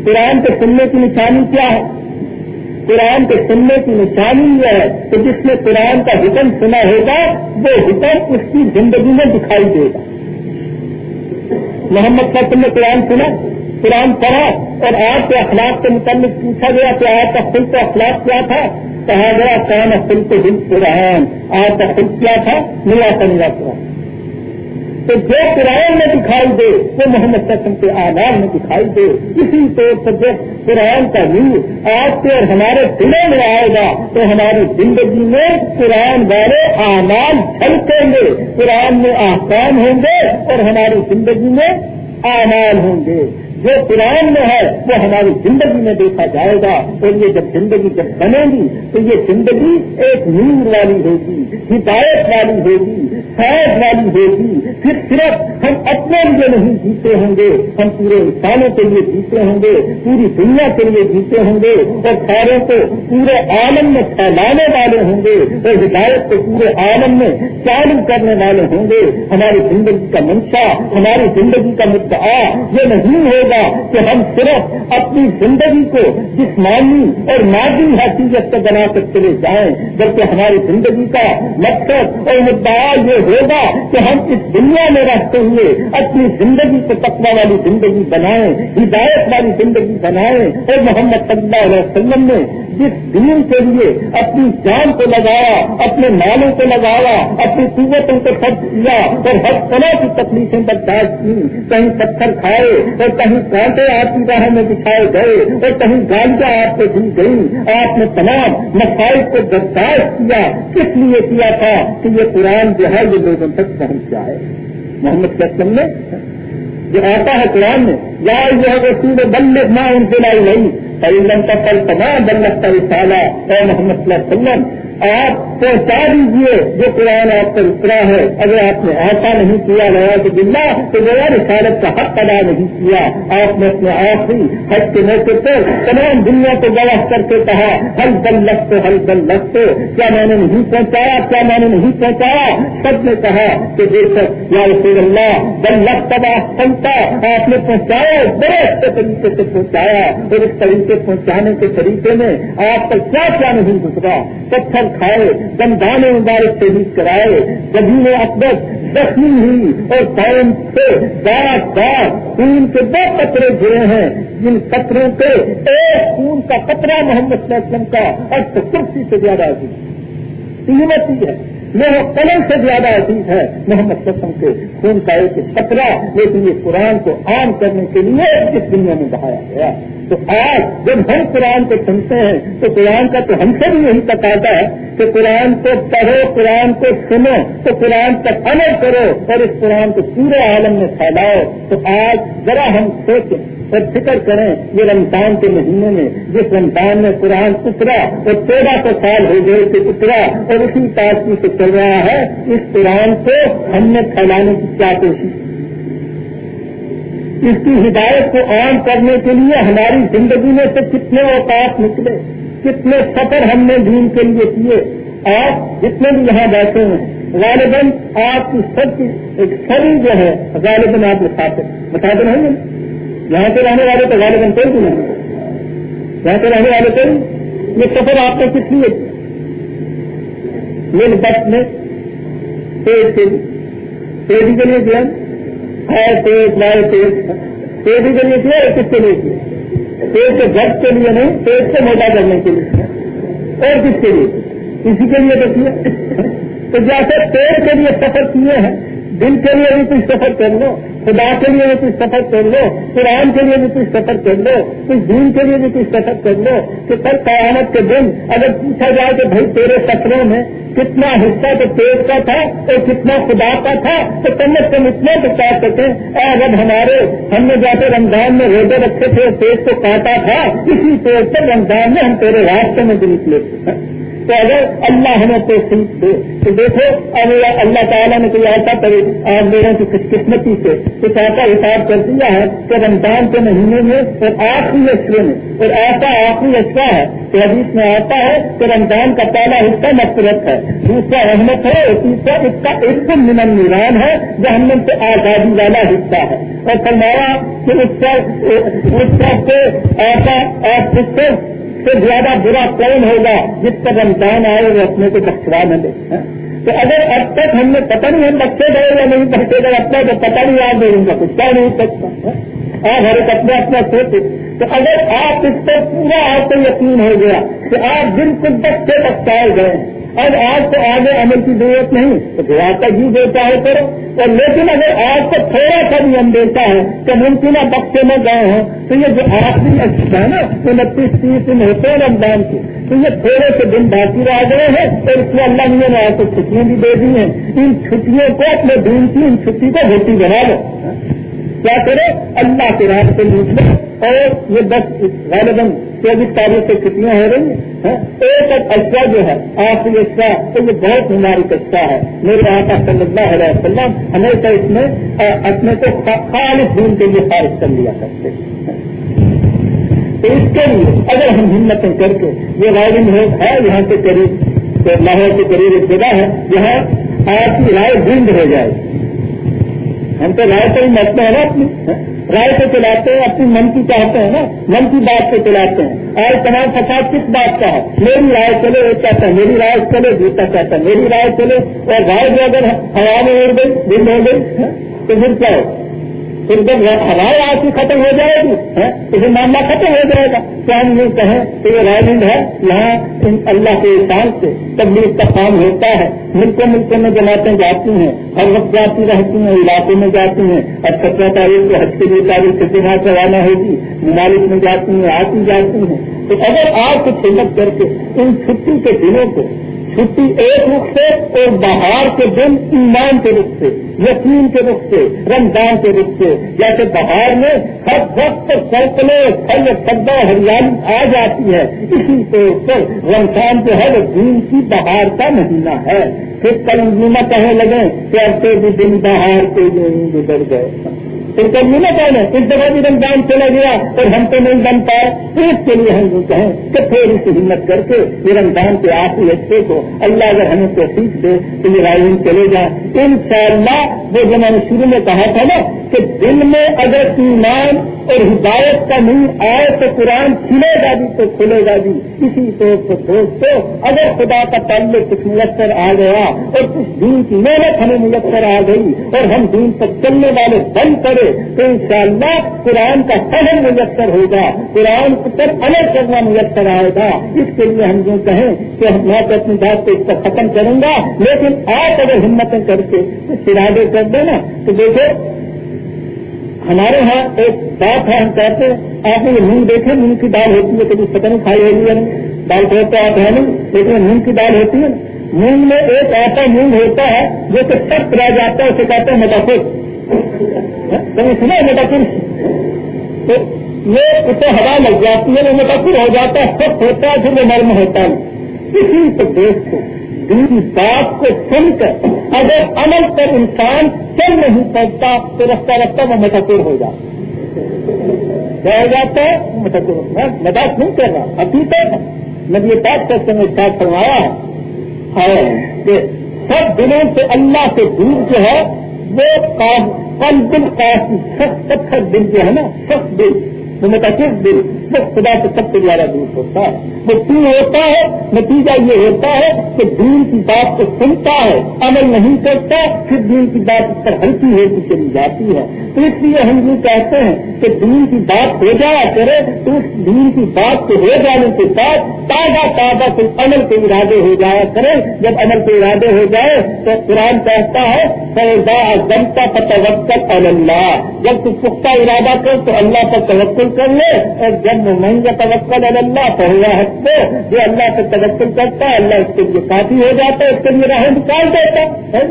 قرآن کے سننے کی نشانی کیا ہے؟ قرآن کے سننے کی نشانی یہ ہے کہ جس نے قرآن کا حکم سنا ہوگا، وہ حکم اس کی زندگی میں دکھائی دے گا۔ محمد صاحب نے قرآن سنا، قرآن پڑھا اور آپ کے اخلاق کے متعلق پوچھا گیا کہ آپ کا خل کا اخلاق کیا تھا؟ کہا گیا کون فل کو دل قرآن، آپ کا خل کیا تھا؟ ملا کا ملا قرآن۔ تو جو قرآن میں دکھائی دے، وہ محمد قسم کے آدار میں دکھائی دے۔ اسی طور پر جب قرآن کا نور آپ کے اور ہمارے دلوں میں آئے گا، تو ہماری زندگی میں قرآن والے آمان چھلکیں گے۔ قرآن میں آسان ہوں گے اور ہماری زندگی میں آمان ہوں گے۔ جو قرآن میں ہے، وہ ہماری زندگی میں دیکھا جائے گا۔ اور یہ جب زندگی جب بنے گی، تو یہ زندگی ایک نور والی ہوگی، ہدایت والی ہوگی۔ فیض والی ہوگی۔ پھر صرف ہم اپنے لیے نہیں جیتے ہوں گے، ہم پورے انسانوں کے لیے جیتے ہوں گے، پوری دنیا کے لیے جیتے ہوں گے اور ساروں کو پورے عالم میں پھیلانے والے ہوں گے، اور ہدایت کو پورے عالم میں چالو کرنے والے ہوں گے۔ ہماری زندگی کا منشا، ہماری زندگی کا مدعا یہ نہیں ہوگا ہوگا کہ ہم صرف اپنی زندگی کو جسمانی اور مادی حیثیت سے بنا کر چلے جائیں، بلکہ ہماری زندگی کا مقصد اور مدعا یہ ہوگا کہ ہم اس دنیا میں رہتے ہوئے اپنی زندگی کو تقوا والی زندگی بنائیں، ہدایت والی زندگی بنائیں۔ اور محمد صلی اللہ علیہ وسلم نے جس دین کے لیے اپنی جان کو لگایا، اپنے مالوں کو لگایا، اپنی قوتوں کو خرچ کیا اور ہر طرح کی تکلیفیں برداشت کی، کہیں پتھر کھائے اور کہیں کانٹے آپ کی راہ میں دکھائے گئے اور کہیں گالیاں آپ کو دی گئی آپ نے تمام مسائل کو برداشت کیا، کس لیے کیا تھا کہ یہ قرآن جو ہے یہ لوگوں تک پہنچ جائے محمد قسم نے جو آتا ہے قرآن میں، یا یہ رسول بل ماں ان سے لائی نہیں فعلم کا کل تمام بل لگتا رسالہ اور محمد صلی اللہ علیہ وسلم آپ پہنچا دیجیے جو قرآن آپ پر اترا ہے۔ اگر آپ نے ایسا نہیں کیا گیا تو بلّہ تو غیر رسالت کا حق ادا نہیں کیا۔ آپ نے اپنے آخری حج کے موقع پر تمام دنیا کو گواہ کر کے کہا، ہل بل لگتے ہل بل لگتے کیا میں نے نہیں پہنچایا؟ کیا میں نے نہیں پہنچایا؟ سب نے کہا کہ بے شک، یا رسول اللہ، بل لگتا پہنچا آپ نے پہنچایا بڑے اچھے طریقے سے پہنچایا۔ اور اس طریقے پہنچانے کے طریقے میں آپ پر کیا کیا نہیں گزرا؟ پتھر کھائے گندانے مبارک سے بھی کرائے زمین اکبر زخمی ہوئی اور ٹائم سے بار بار خون کے دو قطرے جڑے ہیں، جن قطروں پہ ایک خون کا قطرہ محمد صلی اللہ علیہ وسلم کا اور کرسی سے زیادہ عزیز قیمتی ہے۔ وہ قلم سے زیادہ عزیز ہے محمد قسم کے خون کا ایک قطرہ، لیکن یہ قرآن کو عام کرنے کے لیے اس دنیا میں بہایا گیا۔ ہے تو آج جب ہم قرآن کو سنتے ہیں، تو قرآن کا تو ہم سے بھی یہی تقاضا ہے کہ قرآن کو پڑھو، قرآن کو سنو، تو قرآن کا عمل کرو اور اس قرآن کو پورے عالم میں پھیلاؤ۔ تو آج ذرا ہم سوچیں اور فکر کریں، یہ رمضان کے مہینے میں، جس رمضان میں قرآن اترا اور تیرہ سو سال ہو گئے کہ اترا اور اسی تاثیر سے چل رہا ہے، اس قرآن کو ہم نے پھیلانے کی کیا کوشش کی؟ اس کی ہدایت کو عام کرنے کے لیے ہماری زندگی میں سے کتنے اوقات نکلے، کتنے سفر ہم نے دین کے لیے کیے، آپ جتنے بھی یہاں بیٹھے ہیں، غالباً آپ کی سب کی ایک سبھی جو ہے غالباً آپ بتاتے بتاتے رہیں گے یہاں سے رہنے والے تو غالباً کوئی بھی نہیں یہاں سے رہنے والے کوئی یہ سفر آپ نے کس لیے؟ میرے بس میں، پیٹ کے لیے۔ پیٹ کے پیٹ لائے پیٹ پیٹ کے لیے کیا کس کے لیے؟ کیا پیٹ کے گھر کے لیے نہیں پیٹ سے موٹا کرنے کے لیے۔ اور کس کے لیے؟ اسی کے لیے تو کیا؟ تو جیسے پیڑ کے لیے سفر کیے ہیں دل کے لیے بھی کچھ سفر کر لو۔ خدا کے لیے بھی کچھ سفر کر لو، قرآن کے لیے بھی کچھ سفر کر لو کچھ دین کے لیے بھی کچھ سفر کر لو کہ کل قیامت کے دن اگر پوچھا جائے کہ بھائی تیرے سفروں میں کتنا حصہ تو پیٹ کا تھا اور کتنا خدا کا تھا، تو کم از کم اتنا تو کہہ سکیں اگر ہمارے، ہم نے جا کے رمضان میں روزے رکھے تھے پیٹ کو کاٹا تھا، اسی پیٹ سے رمضان میں ہم تیرے راستے میں بھی نکلے۔ تھے تو اگر اللہ ہمیں تو دے تو دیکھو اگر اللہ تعالیٰ نے کوئی ایسا کرے آپ لوگوں کی خوش قسمتی سے کچھ ایسا حساب کر دیا ہے کہ رمضان کے مہینے میں اور آخری اشرے میں اور ایسا آخری اشرا ہے۔ کہ حدیث میں آتا ہے کہ رمضان کا پہلا حصہ مفرت ہے۔ دوسرا رحمت ہے اور تیسرا اس کا ایک دم من نران ہے جو ہم سے آزادی والا حصہ ہے۔ اور فرمایا کہ اس پر اس ایسا اور سے زیادہ برا کون ہوگا جس پر رمضان آئے وہ اپنے کو بخشوا نہ دے؟ تو اگر اب تک ہم نے پتہ نہیں ہم بچے گئے یا نہیں بچے گئے، اپنا تو پتہ نہیں آپ دے گا، کچھ کیا نہیں سکتا۔ آپ ہر ایک اپنا اپنا سوچے تو اگر آپ اس پر پورا آپ کو یقین ہو گیا کہ آپ جن بالکل بچے پائے گئے اب آج تو آگے عمل کی ضرورت نہیں، تو گوا کا جی دیتا ہے کرو اور لیکن اگر آج کو تھوڑا سا بھی ہم دیتا ہے کہ ممکنہ بچے میں گئے ہیں تو یہ جو آخری اچھا ہے نا انتیس تیس دن ہوتے ہیں رمضان کے، تو یہ تھوڑے سے دن باقی رہ گئے ہیں۔ اور اس میں اللہ نے آپ کو چھٹیاں بھی دے دی ہیں۔ ان چھٹیوں کو اپنے دن کی، ان چھٹی کو گھوٹی بنا لو۔ کیا کرے اللہ کے راہ سے لو اور یہ دس غالباً چوبیس تاریخ سے چھٹیاں ہو رہی ہیں۔ ایک ایک اچھا جو ہے، آپ یہ اچھا تو یہ بہت ہماری اچھا ہے۔ میرے آقا صلی اللہ علیہ وسلم ہمیشہ اس میں اپنے کو خالص دین کے لیے خارج کر لیا کرتے تو اس کے لیے اگر ہم ہمتیں کر کے، یہ رائڈنگ ہے یہاں سے قریب لاہور کے قریب ایک جگہ ہے جہاں آپ کی رائے بند ہو جائے۔ ہم تو رائے تو ہی مرتے ہیں۔ نا اپنی رائے کو چلاتے ہیں، اپنی من کی چاہتے ہیں نا، من کی بات کو چلاتے ہیں۔ اور تمام فساد کس بات کا ہے؟ میری رائے چلے، ایک چاہتا ہے، میری رائے چلے، دوسرا چاہتا ہے، میری رائے چلے۔ اور رائے جو اگر ہوا میں اڑ گئی دل ہو گئی، تو پھر کیا ہو؟ پھر جب ہمارے آج کی ختم ہو جائے گی ہاں؟ تو معاملہ ختم ہو جائے گا۔ کیا ہم یہ کہیں کہ یہ رائلنڈ ہے؟ یہاں اللہ کے انسان سے تبلیغ کا کام ہوتا ہے۔ ملکوں ملکوں میں جماعتیں جاتی ہیں، ہر وقت جاتی رہتی ہیں، علاقوں میں جاتی ہیں۔ اور سترہ تاریخ کو حج کے لیے تاریخ سے دماغ کروانا ہوگی، ممالک میں جاتی ہیں، آتی جاتی ہیں۔ تو اگر آپ کچھ ہمت کر کے ان چھٹی کے دنوں کو، چھٹی ایک رخ سے اور بہار کے دن ایمان کے رخ سے یقین کے رخ سے، رمضان کے رخ سے، جیسے بہار میں ہر وقت سینکڑوں پھل سبا ہریالی آ جاتی ہے، اسی طور پر رمضان جو ہے وہ دین کی بہار کا مہینہ ہے۔ پھر کل کہنے لگے کہ اب تو بھی دن بہار کے گزر گئے۔ پھر کل کہنے، اس دفعہ بھی رمضان چلا گیا اور ہم تو نہیں بن پائے۔ اس کے لیے ہم یہ کہیں کہ پھر اس ہمت کر کے یہ رمضان کے آخری حصے کو اللہ اگر ہمیں تو سیکھ دے تو یہ رائے چلے جائیں۔ ان شاء اللہ وہ جو میں نے شروع میں کہا تھا نا کہ دل میں اگر ایمان اور ہدایت کا منہ آئے تو قرآن کھلے گا بھی تو کھلے گا بھی۔ اسی طور سے دوستوں اگر خدا کا تعلق کچھ میسر آ گیا اور کچھ دین کی محنت ہمیں میسر آ گئی اور ہم دین پر چلنے والے بند کرے تو انشاءاللہ قرآن کا فہم میسر ہوگا۔ قرآن پر عمل کرنا میسر آئے گا۔ اس کے لیے ہم جو کہیں کہ میں تو اپنی بات کو اس پر ختم کروں گا، لیکن آپ اگر ہمتیں کر کے ارادے کر دیں نا، تو دیکھو، ہمارے ہاں ایک بات ہے، ہم کہتے ہیں، آپ نے یہ مونگ دیکھے مونگ کی دال ہوتی ہے، کبھی پتہ نہیں کھائی ہوگی یا نہیں، دال تو آپ ہے نہیں، لیکن مونگ کی دال ہوتی ہے مونگ میں ایک ایسا مونگ ہوتا ہے، جو کہ سخت رہ جاتا ہے، اسے کہتے ہیں مٹافر کبھی ہاں، سنا مٹافر تو یہ اسے ہوا لگ جاتی ہے، وہ مٹافر ہو جاتا ہے، سخت ہوتا ہے، پھر وہ نرم ہوتا ہے۔ اسی پردیش کو دین بات کو سن کر اگر عمل پر انسان چل نہیں سکتا تو رفتہ رفتہ وہ مٹکور ہو جاتا۔ کیا ہو جاتا۔ ہے مٹکور میں مذاق نہیں کر رہا، حقیقت میں یہ بات کرتے ہیں ساتھ فرمایا ہے کہ سب دنوں سے اللہ سے دور جو ہے، وہ کم دل کافی سخت سخت دل جو ہے نا، سخت دل، وہ متاثر دل۔ وہ خدا سے سب سے زیادہ دور ہوتا ہے۔ وہ کیوں ہوتا ہے؟ نتیجہ یہ ہوتا ہے کہ دین کی بات کو سنتا ہے، عمل نہیں کرتا، پھر دین کی بات اس پر ہلکی ہوتی چلی جاتی ہے۔ تو اس لیے ہم یہ کہتے ہیں کہ دین کی بات ہو جایا کرے، تو اس دین کی بات کو ہو جانے کے بعد تازہ تازہ کوئی عمل کے ارادے ہو جایا کرے۔ جب عمل کے ارادے ہو جائے تو قرآن کہتا ہے سودا جنتا پر توکل اللہ جب تو پختہ ارادہ کر تو اللہ پر توکل کر لے، اور جب مہنگا توکل اللہ تو اللہ حق جو اللہ سے توکل کرتا ہے، اللہ اس کے لیے کافی ہو جاتا ہے، اس کے لیے راہ نکال دیتا ہے۔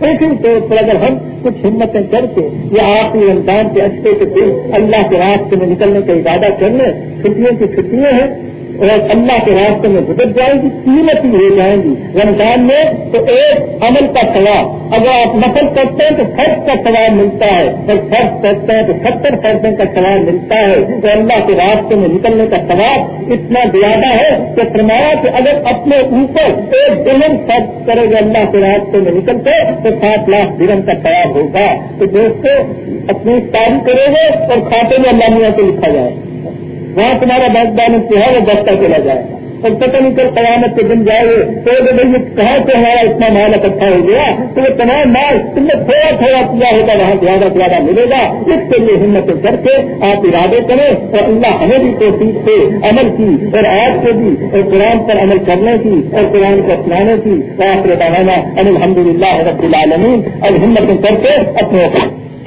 لیکن طور پر اگر ہم کچھ ہمتیں کر کے یا آپ رمضان کے اچھے کے دن اللہ کے راستے میں نکلنے کا ارادہ کر لیں، چھٹیوں کی چھٹیاں ہیں اور اللہ کے راستے میں گزر جائیں گی، قیمت ہو جائیں گی۔ رمضان میں تو ایک عمل کا ثواب، اگر آپ نفل کرتے ہیں تو فرض کا ثواب ملتا ہے۔ اور فرض کرتے ہیں تو ستر فردوں کا ثواب ملتا ہے۔ تو اللہ کے راستے میں نکلنے کا ثواب اتنا زیادہ ہے کہ فرمایا کہ اگر اپنے اوپر ایک دلن فرض کرے گا اللہ کے راستے میں نکلتے، تو سات لاکھ درم کا ثواب ہوگا۔ تو دوستوں اپنی تعریف کرو گے اور کھاتے میں اللہ میاں کو لکھا جائے۔ وہاں تمہارا بینک بیلنس جو ہے وہ بستا چلا جائے گا۔ اور پتہ نہیں کر قیامت کے دن جائے گے تو بھائی کہاں سے ہمارا اتنا مال اکٹھا ہو گیا، تو وہ تمام مال تم نے تھوڑا تھوڑا کیا ہوگا وہاں زیادہ زیادہ ملے گا۔ اس کے لیے ہمت کر کے آپ ارادے کریں اور اللہ ہمیں بھی کوشش سے عمل کی، اور آج سے بھی، اور قرآن پر عمل کرنے کی، اور قرآن کو اپنانے کی۔ اور آپ بتانا الحمد للہ رب العالمین۔ اور ہمت کر کے اپنے